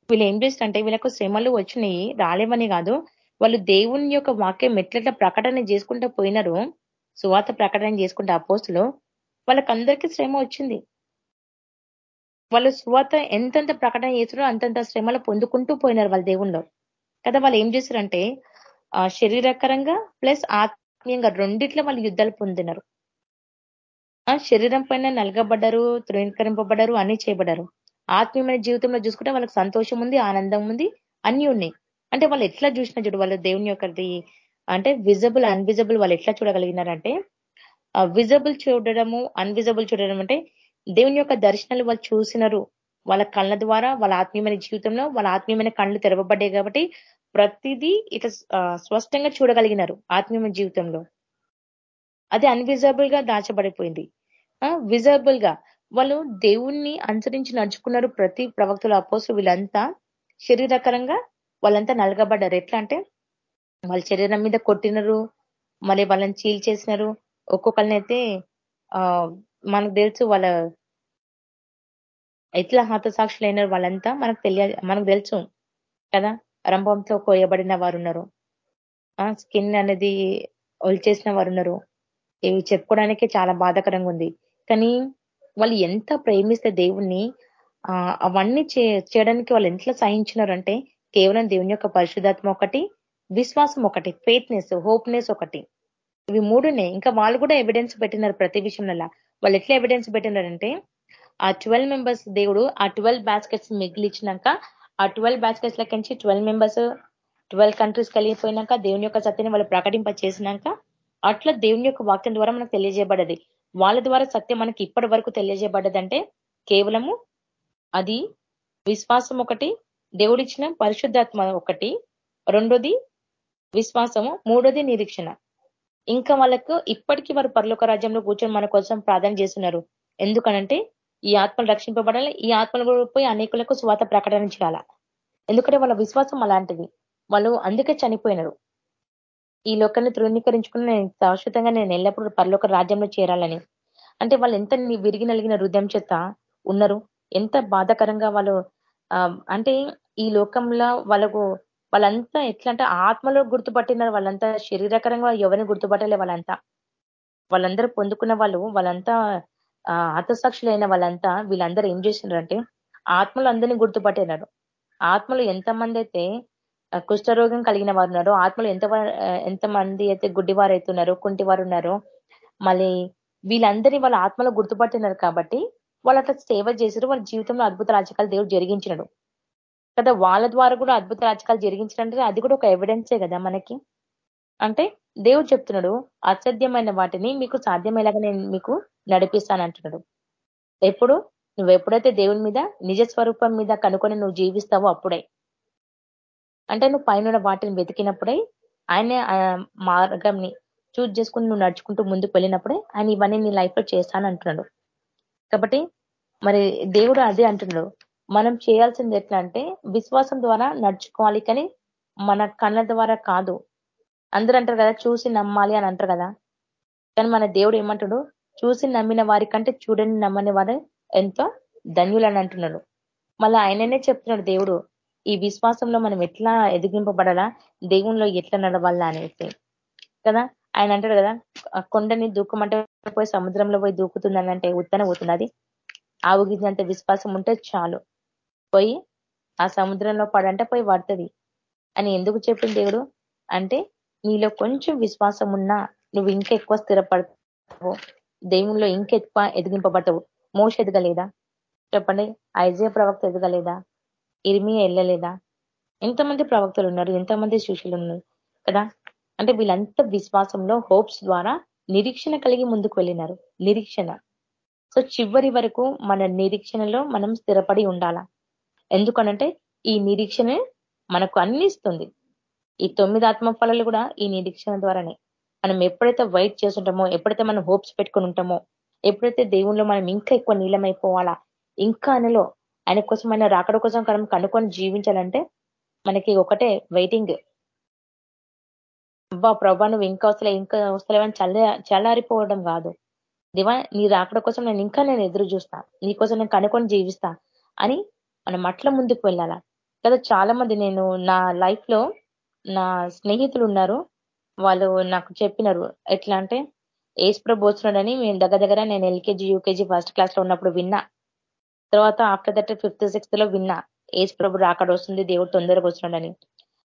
వీళ్ళు ఏం చేస్తారంటే వీళ్ళకు శ్రమలు వచ్చినాయి రాలేవని కాదు. వాళ్ళు దేవుని యొక్క వాక్యం ఎట్లట్లా ప్రకటన చేసుకుంటూ పోయినారు సువాత ప్రకటన చేసుకుంటే అపోస్తులు వాళ్ళకందరికీ శ్రమ వచ్చింది. వాళ్ళు సువాత ఎంతెంత ప్రకటన చేసినారో అంతంత శ్రమలు పొందుకుంటూ పోయినారు వాళ్ళ దేవుణ్ణిలో. కదా వాళ్ళు ఏం చేశారంటే శరీరకరంగా ప్లస్ ఆత్మీయంగా రెండిట్లో వాళ్ళు యుద్ధాలు పొందినారు. శరీరం పైన నలగబడ్డారు ధృవీకరింపబడ్డారు అన్ని చేయబడ్డారు. ఆత్మీయమైన జీవితంలో చూసుకుంటే వాళ్ళకి సంతోషం ఉంది ఆనందం ఉంది అన్ని ఉన్నాయి. అంటే వాళ్ళు ఎట్లా చూసిన చూడు వాళ్ళు దేవుని యొక్కది అంటే విజబుల్ అన్విజబుల్ వాళ్ళు ఎట్లా చూడగలిగినారంటే విజబుల్ చూడడము అన్విజబుల్ చూడడం అంటే దేవుని యొక్క దర్శనాలు వాళ్ళు చూసినారు. వాళ్ళ కళ్ళ ద్వారా వాళ్ళ ఆత్మీయమైన జీవితంలో వాళ్ళ ఆత్మీయమైన కళ్ళు తెరవబడ్డాయి కాబట్టి ప్రతిదీ ఇట్లా స్పష్టంగా చూడగలిగినారు ఆత్మీయమైన జీవితంలో. అది అన్విజబుల్గా దాచబడిపోయింది. విజబుల్గా వాళ్ళు దేవుణ్ణి అనుసరించి నడుచుకున్నారు ప్రతి ప్రవక్తుల అపోసు వీళ్ళంతా. శరీరకరంగా వాళ్ళంతా నలగబడ్డారు. ఎట్లా అంటే వాళ్ళ శరీరం మీద కొట్టినరు మళ్ళీ వాళ్ళని చీల్ చేసినారు. ఒక్కొక్కరినైతే ఆ మనకు తెలుసు వాళ్ళ ఎట్లా హతసాక్షులైనారు వాళ్ళంతా మనకు తెలియ మనకు తెలుసు కదా? రంభంతో కోయబడిన వారు ఉన్నారు స్కిన్ అనేది ఒలిచేసిన వారు ఉన్నారు ఇవి చెప్పుకోవడానికే చాలా బాధాకరంగా ఉంది. కానీ వాళ్ళు ఎంత ప్రేమిస్తే దేవుణ్ణి అవన్నీ చేయడానికి వాళ్ళు ఎంత సహించినారు అంటే కేవలం దేవుని యొక్క పరిశుధాత్మ ఒకటి విశ్వాసం ఒకటి ఫేత్నెస్ హోప్నెస్ ఒకటి. ఇవి మూడునే. ఇంకా వాళ్ళు కూడా ఎవిడెన్స్ పెట్టినారు ప్రతి విషయంలో. వాళ్ళు ఎట్లా ఎవిడెన్స్ పెట్టినారంటే ఆ ట్వెల్వ్ మెంబర్స్ దేవుడు ఆ ట్వెల్వ్ బాస్కెట్స్ మిగిలిచ్చినాక ఆ ట్వెల్వ్ బాస్కెట్స్ లెక్కించి ట్వెల్వ్ మెంబర్స్ ట్వెల్వ్ కంట్రీస్ కలిగిపోయినాక దేవుని యొక్క సత్యాన్ని వాళ్ళు ప్రకటింప చేసినాక అట్లా దేవుని యొక్క వాక్యం ద్వారా మనకు తెలియజేయబడ్డది. వాళ్ళ ద్వారా సత్యం మనకి ఇప్పటి వరకు తెలియజేయబడ్డదంటే కేవలము అది విశ్వాసం ఒకటి దేవుడిచ్చిన పరిశుద్ధాత్మ ఒకటి రెండోది విశ్వాసము మూడోది నిరీక్షణ. ఇంకా వాళ్ళకు ఇప్పటికీ వారు పర్లోక రాజ్యంలో కూర్చొని మన కోసం ప్రార్థన చేస్తున్నారు. ఎందుకనంటే ఈ ఆత్మలు రక్షింపబడాలి. ఈ ఆత్మలు కూడా పోయి అనేకులకు స్వాత ప్రకటన చేయాల ఎందుకంటే వాళ్ళ విశ్వాసం అలాంటిది. వాళ్ళు అందుకే చనిపోయినారు. ఈ లోకాన్ని తృణీకరించుకుని నేను శాశ్వతంగా నేను ఎల్లప్పుడూ పరలోక రాజ్యంలో చేరాలని. అంటే వాళ్ళు ఎంత విరిగి నలిగిన హృదయం చేత ఉన్నారు. ఎంత బాధాకరంగా వాళ్ళు అంటే ఈ లోకంలో వాళ్ళకు వాళ్ళంతా ఎట్లా అంటే ఆత్మలో గుర్తుపట్టినారు. వాళ్ళంతా శరీరకరంగా ఎవరిని గుర్తుపట్టలే వాళ్ళంతా. వాళ్ళందరూ పొందుకున్న వాళ్ళు వాళ్ళంతా హతసాక్షులైన వాళ్ళంతా వీళ్ళందరూ ఏం చేసినారంటే ఆత్మలు అందరినీ గుర్తుపట్టినారు. ఆత్మలు ఎంతమంది అయితే కుష్ఠరోగం కలిగిన వారు ఉన్నారో ఆత్మలు ఎంత ఎంత మంది అయితే గుడ్డివారు అవుతున్నారో కుంటివారు ఉన్నారో మళ్ళీ వీళ్ళందరినీ వాళ్ళ ఆత్మలో గుర్తుపట్టినారు కాబట్టి వాళ్ళు అట్లా సేవ చేశారు వాళ్ళ జీవితంలో అద్భుత రాజకాలు దేవుడు జరిగించినాడు. కదా వాళ్ళ ద్వారా కూడా అద్భుత రాజకాలు జరిగించినంటే అది కూడా ఒక ఎవిడెన్సే కదా మనకి. అంటే దేవుడు చెప్తున్నాడు అసాధ్యమైన వాటిని మీకు సాధ్యమయ్యేలాగా నేను మీకు నడిపిస్తాను అంటున్నాడు. ఎప్పుడు? నువ్వు ఎప్పుడైతే దేవుని మీద నిజ స్వరూపం మీద కనుకొని నువ్వు జీవిస్తావో అప్పుడే. అంటే నువ్వు పైన వాటిని వెతికినప్పుడే ఆయనే మార్గంని చూజ్ చేసుకుని నువ్వు నడుచుకుంటూ ముందుకు వెళ్ళినప్పుడే ఆయన ఇవన్నీ నీ లైఫ్లో చేస్తాను అంటున్నాడు. కాబట్టి మరి దేవుడు అదే అంటున్నాడు. మనం చేయాల్సింది ఎట్లా అంటే విశ్వాసం ద్వారా నడుచుకోవాలి కానీ మన కళ్ళ ద్వారా కాదు. అందరూ అంటారు కదా చూసి నమ్మాలి అని అంటారు కదా. కానీ మన దేవుడు ఏమంటాడు? చూసి నమ్మిన వారి కంటే చూడని నమ్మని వారు ఎంతో ధన్యులని అంటున్నాడు. మళ్ళీ ఆయననే చెప్తున్నాడు దేవుడు ఈ విశ్వాసంలో మనం ఎట్లా ఎదిగింపబడాలా? దేవుణ్ణిలో ఎట్లా నడవాలా అనేసి కదా? ఆయన అంటాడు కదా కొండని దూకమంటే పోయి సముద్రంలో పోయి దూకుతుందని అంటే ఉత్తన పోతున్నది ఆవుగించినంత విశ్వాసం ఉంటే చాలు. పోయి ఆ సముద్రంలో పడంటే పోయి పడుతుంది. అని ఎందుకు చెప్పింది దేవుడు? అంటే నీలో కొంచెం విశ్వాసం ఉన్నా నువ్వు ఇంకా ఎక్కువ స్థిరపడతావు దేవుల్లో ఇంకెక్కువ ఎదిగింపబడతావు మోస ఎదగలేదా? చెప్పండి. ఐజయ ప్రవక్త ఎదగలేదా? ఇర్మి వెళ్ళలేదా ఎంతమంది ప్రవక్తలు ఉన్నారు? ఎంతమంది శిష్యులు ఉన్నారు? కదా? అంటే వీళ్ళంతా విశ్వాసంలో హోప్స్ ద్వారా నిరీక్షణ కలిగి ముందుకు వెళ్ళినారు. నిరీక్షణ. సో చివరి వరకు మన నిరీక్షణలో మనం స్థిరపడి ఉండాలా? ఎందుకనంటే ఈ నిరీక్షణ మనకు అన్నిస్తుంది. ఈ తొమ్మిది ఆత్మ ఫలాలు కూడా ఈ నిరీక్షణ ద్వారానే. మనం ఎప్పుడైతే వెయిట్ చేస్తుంటామో ఎప్పుడైతే మనం హోప్స్ పెట్టుకుని ఉంటామో ఎప్పుడైతే దేవుణ్ణిలో మనం ఇంకా ఎక్కువ నీలమైపోవాలా ఇంకా అనలో ఆయన కోసం ఆయన రాకడ కోసం మనం కనుక్కొని జీవించాలంటే మనకి ఒకటే వెయిటింగ్. అబ్బా ప్రభా నువ్వు ఇంకా వస్తలే ఇంకా వస్తలేవని చల్ల చల్లారిపోవడం కాదు. దివా నీ రాకడ కోసం నేను ఇంకా నేను ఎదురు చూస్తా నీకోసం నేను కనుక్కొని జీవిస్తా అని మనం అట్ల ముందుకు వెళ్ళాలా. కదా చాలా మంది నేను నా లైఫ్లో నా స్నేహితులు ఉన్నారు. వాళ్ళు నాకు చెప్పినారు. ఎట్లా అంటే ఏజ్ ప్రభు మేము దగ్గర దగ్గర నేను ఎల్కేజీ యూకేజీ ఫస్ట్ క్లాస్లో ఉన్నప్పుడు విన్నా. తర్వాత ఆఫ్టర్ దట్ ఫిఫ్త్ సిక్స్త్లో విన్నా ఏజ్ ప్రభు రాకడ వస్తుంది దేవుడు తొందరగా వస్తున్నాడని.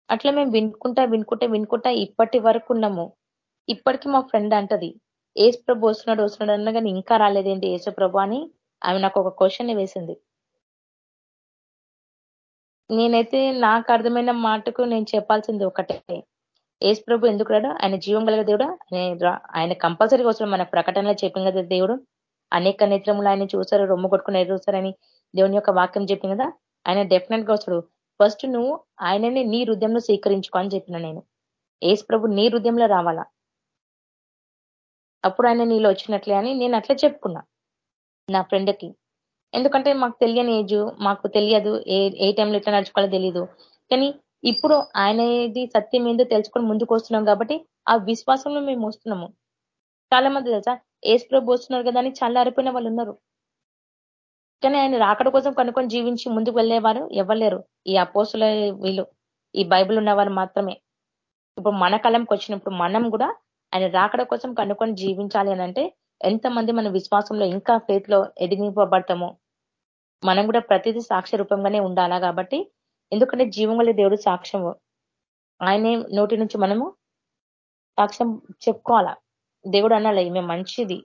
అట్లా మేము వినుకుంటా వినుకుంటా వినుకుంటా ఇప్పటి వరకు ఉన్నాము. ఇప్పటికీ మా ఫ్రెండ్ అంటది ఏసుప్రభు వస్తున్నాడు వస్తున్నాడు అన్న కానీ ఇంకా రాలేదేంటి ఏసు ప్రభు అని ఆమె నాకు ఒక క్వశ్చన్ వేసింది. నేనైతే నాకు అర్థమైన మాటకు నేను చెప్పాల్సింది ఒకటే. ఏసు ప్రభు ఎందుకు రాడు? ఆయన జీవం కలిగిన దేవుడు? ఆయన కంపల్సరీగా వస్తున్నాడు మన ప్రకటనలో చెప్పింది కదా దేవుడు. అనేక నేత్రములు ఆయన చూసారు రొమ్ము కొట్టుకుని ఎదురుస్తారని దేవుని యొక్క వాక్యం చెప్పింది కదా? ఆయన డెఫినెట్గా వస్తాడు. ఫస్ట్ నువ్వు ఆయననే నీ హృదయంలో స్వీకరించుకో అని చెప్పిన నేను. ఏసు ప్రభు నీ హృదయంలో రావాలా? అప్పుడు ఆయన నీలో వచ్చినట్లే అని నేను అట్లా చెప్పుకున్నా. నా ఫ్రెండ్కి. ఎందుకంటే మాకు తెలియని ఏజ్ మాకు తెలియదు ఏ ఏ టైంలో ఎట్లా నడుచుకోవాలో తెలియదు కానీ ఇప్పుడు ఆయనది సత్యం ఏందో తెలుసుకొని ముందుకు వస్తున్నాం కాబట్టి ఆ విశ్వాసంలో మేము వస్తున్నాము. చాలా మంది తెలుసా? ఏసు ప్రభు వస్తున్నారు కదా అని చాలా అరిపోయిన వాళ్ళు ఉన్నారు. కానీ ఆయన రాకడ కోసం కనుక్కొని జీవించి ముందుకు వెళ్ళేవారు ఎవ్వలేరు. ఈ అపోసుల వీళ్ళు ఈ బైబిల్ ఉన్నవారు మాత్రమే. ఇప్పుడు మన కలంకి వచ్చినప్పుడు మనం కూడా ఆయన రాకడ కోసం కనుక్కొని జీవించాలి అని అంటే ఎంతమంది మన విశ్వాసంలో ఇంకా ఫేత్లో ఎదిగింపబడతామో మనం కూడా ప్రతిదీ సాక్ష్య రూపంగానే ఉండాలా కాబట్టి ఎందుకంటే జీవం దేవుడు సాక్ష్యము ఆయనే నోటి నుంచి మనము సాక్ష్యం చెప్పుకోవాలా? దేవుడు అనాలి ఈమె మంచిది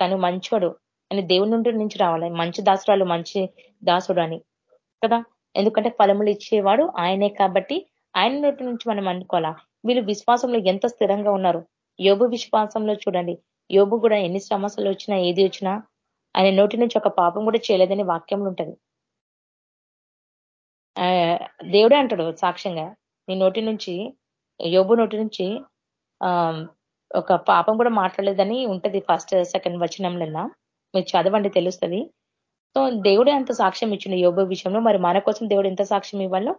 తను మంచోడు అని దేవుని నుండి నుంచి రావాలి. మంచి దాసురాలు మంచి దాసుడు అని కదా? ఎందుకంటే ఫలములు ఇచ్చేవాడు ఆయనే కాబట్టి ఆయన నోటి నుంచి మనం అనుకోవాలా వీళ్ళు విశ్వాసంలో ఎంత స్థిరంగా ఉన్నారు? యోగు విశ్వాసంలో చూడండి. యోగు కూడా ఎన్ని సమస్యలు వచ్చినా ఏది వచ్చినా ఆయన నోటి నుంచి ఒక పాపం కూడా చేయలేదని వాక్యంలో ఉంటుంది. దేవుడే అంటాడు సాక్ష్యంగా నీ నోటి నుంచి యోబు నోటి నుంచి ఒక పాపం కూడా మాట్లాడలేదని ఉంటది ఫస్ట్ సెకండ్ వచనంలో మీరు చదవండి తెలుస్తుంది. సో దేవుడే అంత సాక్ష్యం ఇచ్చిండు యోగు విషయంలో. మరి మన కోసం దేవుడు ఎంత సాక్ష్యం ఇవ్వాలో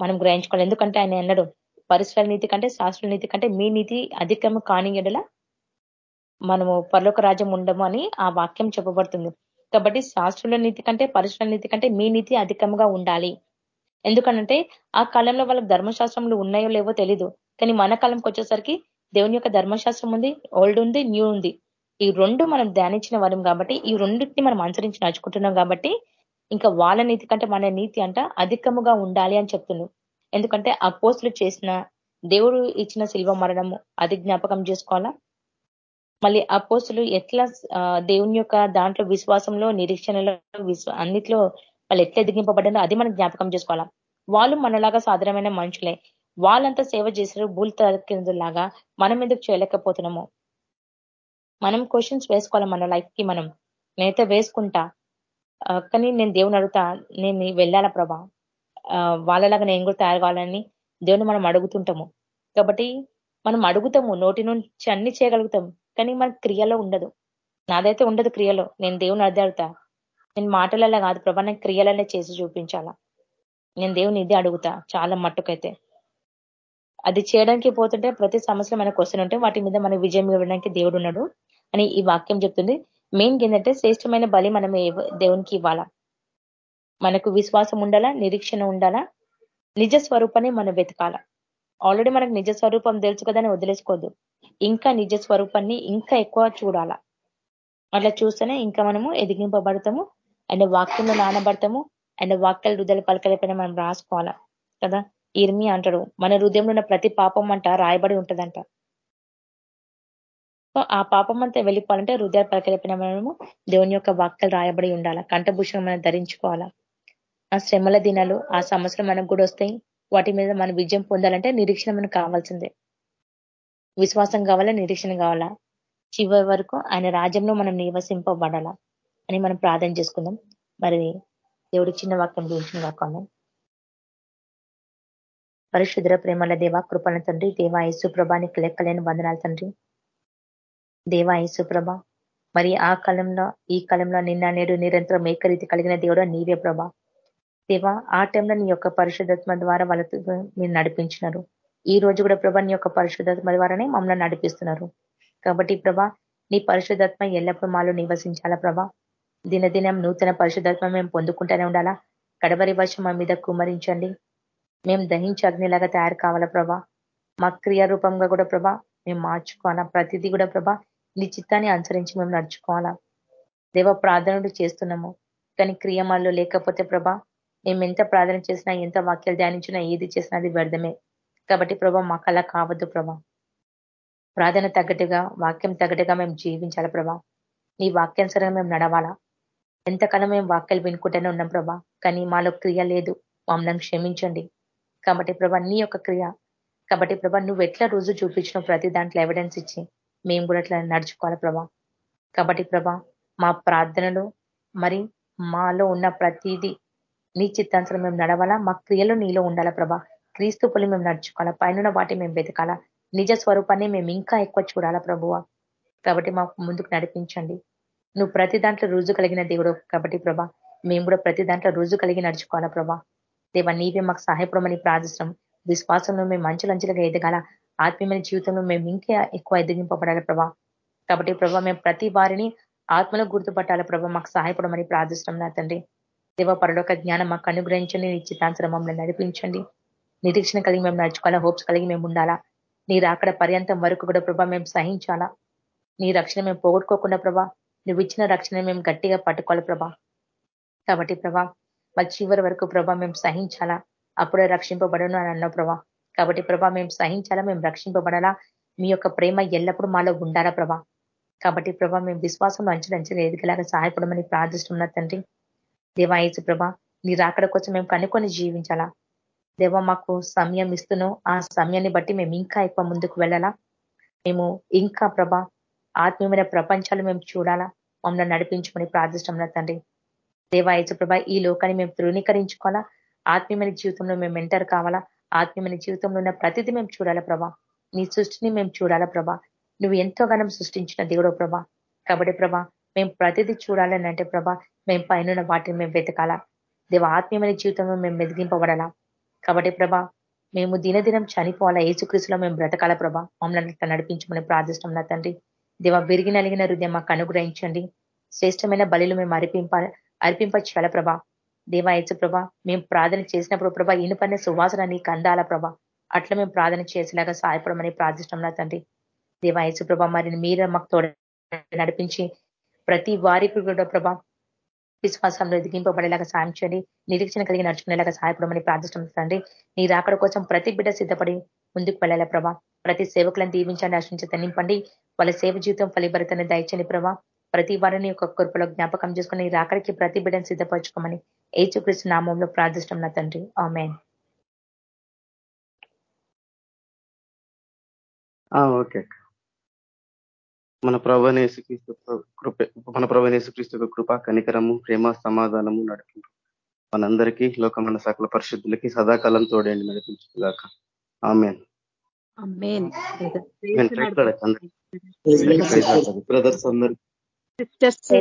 మనం గ్రహించుకోవాలి. ఎందుకంటే ఆయన అన్నాడు పరిశ్రమ నీతి కంటే శాస్త్ర నీతి కంటే మీ నీతి అధికము కానియడలా ఎడల మనము పర్లోక రాజ్యం ఉండము అని ఆ వాక్యం చెప్పబడుతుంది. కాబట్టి శాస్త్రుల నీతి కంటే పరిశ్రమ నీతి కంటే మీ నీతి అధికంగా ఉండాలి. ఎందుకనంటే ఆ కాలంలో వాళ్ళకి ధర్మశాస్త్రంలో ఉన్నాయో లేవో తెలీదు. కానీ మన కాలంకి వచ్చేసరికి దేవుని యొక్క ధర్మశాస్త్రం ఉంది ఓల్డ్ ఉంది న్యూ ఉంది. ఈ రెండు మనం ధ్యానించిన వారం కాబట్టి ఈ రెండింటిని మనం అనుసరించి నడుచుకుంటున్నాం కాబట్టి ఇంకా వాళ్ళ నీతి కంటే మన నీతి అంట అధికముగా ఉండాలి అని చెప్తున్నాం ఎందుకంటే ఆ పోస్టులు చేసిన దేవుడు ఇచ్చిన శిల్వ మరణము అది జ్ఞాపకం చేసుకోవాలా? మళ్ళీ ఆ ఎట్లా దేవుని యొక్క దాంట్లో విశ్వాసంలో నిరీక్షణలో విశ్వ అన్నిట్లో వాళ్ళు ఎట్లా ఎదిగింపబడ్డారో అది మనం జ్ఞాపకం చేసుకోవాలా. వాళ్ళు మనలాగా సాధారణమైన మనుషులే. వాళ్ళంతా సేవ చేశారు భూల్ లాగా మనం ఎందుకు చేయలేకపోతున్నాము? మనం క్వశ్చన్స్ వేసుకోవాలి మన లైఫ్కి మనం? నేనైతే వేసుకుంటా. కానీ నేను దేవుని అడుగుతా నేను వెళ్ళాలా ప్రభా? వాళ్ళలాగా నేను కూడా తయారు కావాలని దేవుని మనం అడుగుతుంటాము. కాబట్టి మనం అడుగుతాము నోటి నుంచి అన్ని చేయగలుగుతాం. కానీ మన క్రియలో ఉండదు. నాదైతే ఉండదు క్రియలో. నేను దేవుని అడుగుతా. నేను మాటలలో కాదు ప్రభా నేను క్రియలనే చేసి చూపించాలా? నేను దేవుని ఇది అడుగుతా చాలా మట్టుకైతే. అది చేయడానికి పోతుంటే ప్రతి సమస్యలు మనకు వస్తుంటే వాటి మీద మన విజయం ఇవ్వడానికి దేవుడు ఉన్నాడు అని ఈ వాక్యం చెప్తుంది. మెయిన్ ఏంటంటే శ్రేష్టమైన బలి మనం దేవునికి ఇవ్వాలా? మనకు విశ్వాసం ఉండాలా? నిరీక్షణ ఉండాలా? నిజ స్వరూపాన్ని మనం వెతకాల? ఆల్రెడీ మనకు నిజ స్వరూపం తెలుసు కదా వదిలేసుకోవద్దు ఇంకా నిజ స్వరూపాన్ని ఇంకా ఎక్కువ చూడాలా. అట్లా చూస్తేనే ఇంకా మనము ఎదిగింపబడతాము అండ్ వాక్యంలో నానబడతాము అండ్ వాక్యాల హృదయాలు పలకలపైన మనం రాసుకోవాలా కదా? ఇర్మి అంటాడు మన హృదయంలో ఉన్న ప్రతి పాపం అంట రాయబడి ఉంటదంట. ఆ పాపం అంతా వెళ్ళిపోవాలంటే హృదయ పలకలపైన మనము దేవుని యొక్క వాక్యలు రాయబడి ఉండాలా కంఠభూషణం మనం ధరించుకోవాలా. ఆ శ్రమల దినాలు ఆ సమస్యలు మనకు కూడా వస్తాయి. వాటి మీద మనం విజయం పొందాలంటే నిరీక్షణ మనకు కావాల్సిందే. విశ్వాసం కావాలా? నిరీక్షణ కావాలా? చివరి వరకు ఆయన రాజ్యంలో మనం నివసింపబడాలా అని మనం ప్రార్థన చేసుకుందాం. మరి దేవుడి చిన్న వాక్యం గురించి కాకుండా పరిశుద్ర ప్రేమల దేవ కృపణ తండ్రి దేవా యేసు ప్రభానికి లెక్కలేని వందనాలు తండ్రి. దేవా యేసుప్రభ మరి ఆ కాలంలో ఈ కాలంలో నిన్న నేడు నిరంతరం ఏకరీతి కలిగిన దేవుడు నీవే ప్రభా. దేవా ఆ టైంలో నీ యొక్క పరిశుద్ధత్మ ద్వారా వాళ్ళతో మీరు నడిపించినారు. ఈ రోజు కూడా ప్రభా నీ యొక్క పరిశుద్ధత్మ ద్వారానే మమ్మల్ని నడిపిస్తున్నారు. కాబట్టి ప్రభా నీ పరిశుద్ధత్మ ఎల్లప్పుడూ మాలో నివసించాలా ప్రభా? దినదినం నూతన పరిశుద్ధత్మ మేము పొందుకుంటూనే ఉండాలా? కడవరి వర్షం మా మీద కుమరించండి మేము దహించి అగ్నిలాగా తయారు కావాలా ప్రభా? మా క్రియారూపంగా కూడా ప్రభా మేము మార్చుకోవాలా? ప్రతిదీ కూడా ప్రభా నీ చిత్తాన్ని అనుసరించి మేము నడుచుకోవాలా? దేవ ప్రార్థనలు చేస్తున్నాము. కానీ క్రియమాల్లో లేకపోతే ప్రభా మేము ఎంత ప్రార్థన చేసినా ఎంత వాక్యాలు ధ్యానించినా ఏది చేసినా అది వ్యర్థమే. కాబట్టి ప్రభా మాకు అలా కావద్దు ప్రభా. ప్రార్థన తగ్గట్టుగా వాక్యం తగ్గట్టుగా మేము జీవించాలి ప్రభా? నీ వాక్యానుసరంగా మేము నడవాలా? ఎంతకాలం మేము వాక్యాలు వినుకుంటూనే ఉన్నాం ప్రభా? కానీ మాలో క్రియ లేదు. మమ్మల్ని క్షమించండి. కాబట్టి ప్రభా నీ యొక్క క్రియ. కాబట్టి ప్రభా నువ్వు ఎట్లా రోజు చూపించిన ప్రతి దాంట్లో ఎవిడెన్స్ ఇచ్చి మేము కూడా అట్లా నడుచుకోవాలి ప్రభా? కాబట్టి ప్రభా మా ప్రార్థనలో మరి మాలో ఉన్న ప్రతిదీ నీ చిత్తాంతరం మేము నడవాలా? మా క్రియలు నీలో ఉండాలా ప్రభా? క్రీస్తు పొలి మేము నడుచుకోవాలా? పైన వాటి మేము వెతకాలా? నిజ స్వరూపాన్ని మేము ఇంకా ఎక్కువ చూడాలా ప్రభువ? కాబట్టి మాకు ముందుకు నడిపించండి. నువ్వు ప్రతి దాంట్లో రుజు కలిగిన దేవుడు కాబట్టి ప్రభా. మేము కూడా ప్రతి దాంట్లో రుజు కలిగి నడుచుకోవాలా ప్రభా. దేవ నీవే మాకు సహాయపడమని ప్రార్థిస్తాం విశ్వాసంలో మేము మంచులంచులుగా ఎదగాల? ఆత్మీయమైన జీవితంలో మేము ఇంకా ఎక్కువ ఎదిగింపబడాలి ప్రభా? కాబట్టి ప్రభా మేము ప్రతి వారిని ఆత్మలో గుర్తుపట్టాలి ప్రభా? మాకు సహాయపడమని ప్రార్థిస్తాం నా తండ్రి. దేవ పరలోక జ్ఞానం మాకు అనుగ్రహించండి. నిశ్చితాంతరం మమ్మల్ని నడిపించండి. నిరీక్షణ కలిగి మేము నడుచుకోవాలా? హోప్స్ కలిగి మేము ఉండాలా? నీరు అక్కడ పర్యంతం వరకు కూడా ప్రభా మేము సహించాలా? నీ రక్షణ మేము పోగొట్టుకోకుండా ప్రభా నువ్వు ఇచ్చిన రక్షణ మేము గట్టిగా పట్టుకోవాలి ప్రభా? కాబట్టి ప్రభా మరి చివరి వరకు ప్రభా మేము సహించాలా? అప్పుడే రక్షింపబడను అని అన్నావు ప్రభా. కాబట్టి ప్రభా మేము సహించాలా? మేము రక్షింపబడాలా? మీ యొక్క ప్రేమ ఎల్లప్పుడూ మాలో ఉండాలా ప్రభా? కాబట్టి ప్రభా మేము విశ్వాసం అంచెలంచెలు ఎదిగేలాగా సహాయపడమని ప్రార్థిస్తున్నా తండ్రి. దేవా ప్రభా నీ రాకడ కోసం మేము కనుక్కొని జీవించాలా? దేవ మాకు సమయం ఇస్తున్నావు ఆ సమయాన్ని బట్టి మేము ఇంకా ఎక్కువ ముందుకు వెళ్ళాలా? మేము ఇంకా ప్రభా ఆత్మీయమైన ప్రపంచాలు మేము చూడాలా? మమ్మల్ని నడిపించుకొని ప్రార్థిష్టం తండ్రి. దేవా ప్రభా ఈ లోకాన్ని మేము ధృవీకరించుకోవాలా ఆత్మీయమైన జీవితంలో మేము ఎంటర్ కావాలా? ఆత్మీయమైన జీవితంలో ఉన్న ప్రతిదీ మేము చూడాలా ప్రభా? నీ సృష్టిని మేము చూడాలా ప్రభా? నువ్వు ఎంతో గణం సృష్టించిన దేవుడో ప్రభా. కాబట్టి ప్రభా మేము ప్రతిదీ చూడాలని అంటే ప్రభా మేము పైన వాటిని మేము వెతకాలా? దేవ ఆత్మీయమైన జీవితంలో మేము మెదిగింపబడాలా? కాబట్టి ప్రభా మేము దినదినం చనిపోవాలా? ఏసుక్రీసులో మేము బ్రతకాల ప్రభా? మమ్మల్ని నడిపించమని ప్రార్థిష్టం నా తండ్రి. దేవ విరిగి నలిగిన హృదయం మాకు అనుగ్రహించండి. శ్రేష్టమైన బలిలు మేము అర్పింప అర్పింప చేయాల ప్రభా? దేవా ఏసు ప్రభా మేము ప్రార్థన చేసినప్పుడు ప్రభా ఇనుపన్న సువాసన నీకు అందాల ప్రభా? అట్లా మేము ప్రార్థన చేసేలాగా సహాయపడమని ప్రార్థిష్టం నా తండ్రి. దేవా ఏసు ప్రభా మరి మీరు మాకు తోడ నడిపించి ప్రతి వారికి కూడా ప్రభా విశ్వాసంలో ఎదిగింపబడేలాగా సాయం చేయండి. నిరీక్షణ కలిగి నడుచుకునేలాగా సహాయపడమని ప్రార్థిస్తుంది నీ రాకడ కోసం ప్రతి బిడ్డ సిద్ధపడి ముందుకు వెళ్ళాల ప్రభా? ప్రతి సేవకులను దీవించండి ఆశించి నింపండి వాళ్ళ సేవ జీవితం ఫలిభరితని దయచని ప్రభా. ప్రతి వారిని ఒక కృపలో జ్ఞాపకం చేసుకుని రాకడికి ప్రతి బిడ్డను సిద్ధపరచుకోమని ఏచుకృష్ణ నామంలో ప్రార్థిష్టం నా తండ్రి. ఆమెన్. ఓకే మన ప్రభనేసుక్రీస్తు కృప మన ప్రభనేసుక్రీస్తు కృప కనికరము ప్రేమ సమాధానము నడిపింపు మనందరికీ లోకమైన సకల పరిశుద్ధులకి సదాకాలం తోడేండి నడిపించుగాక ఆమె బ్రదర్స్ అందరు సిస్టర్స్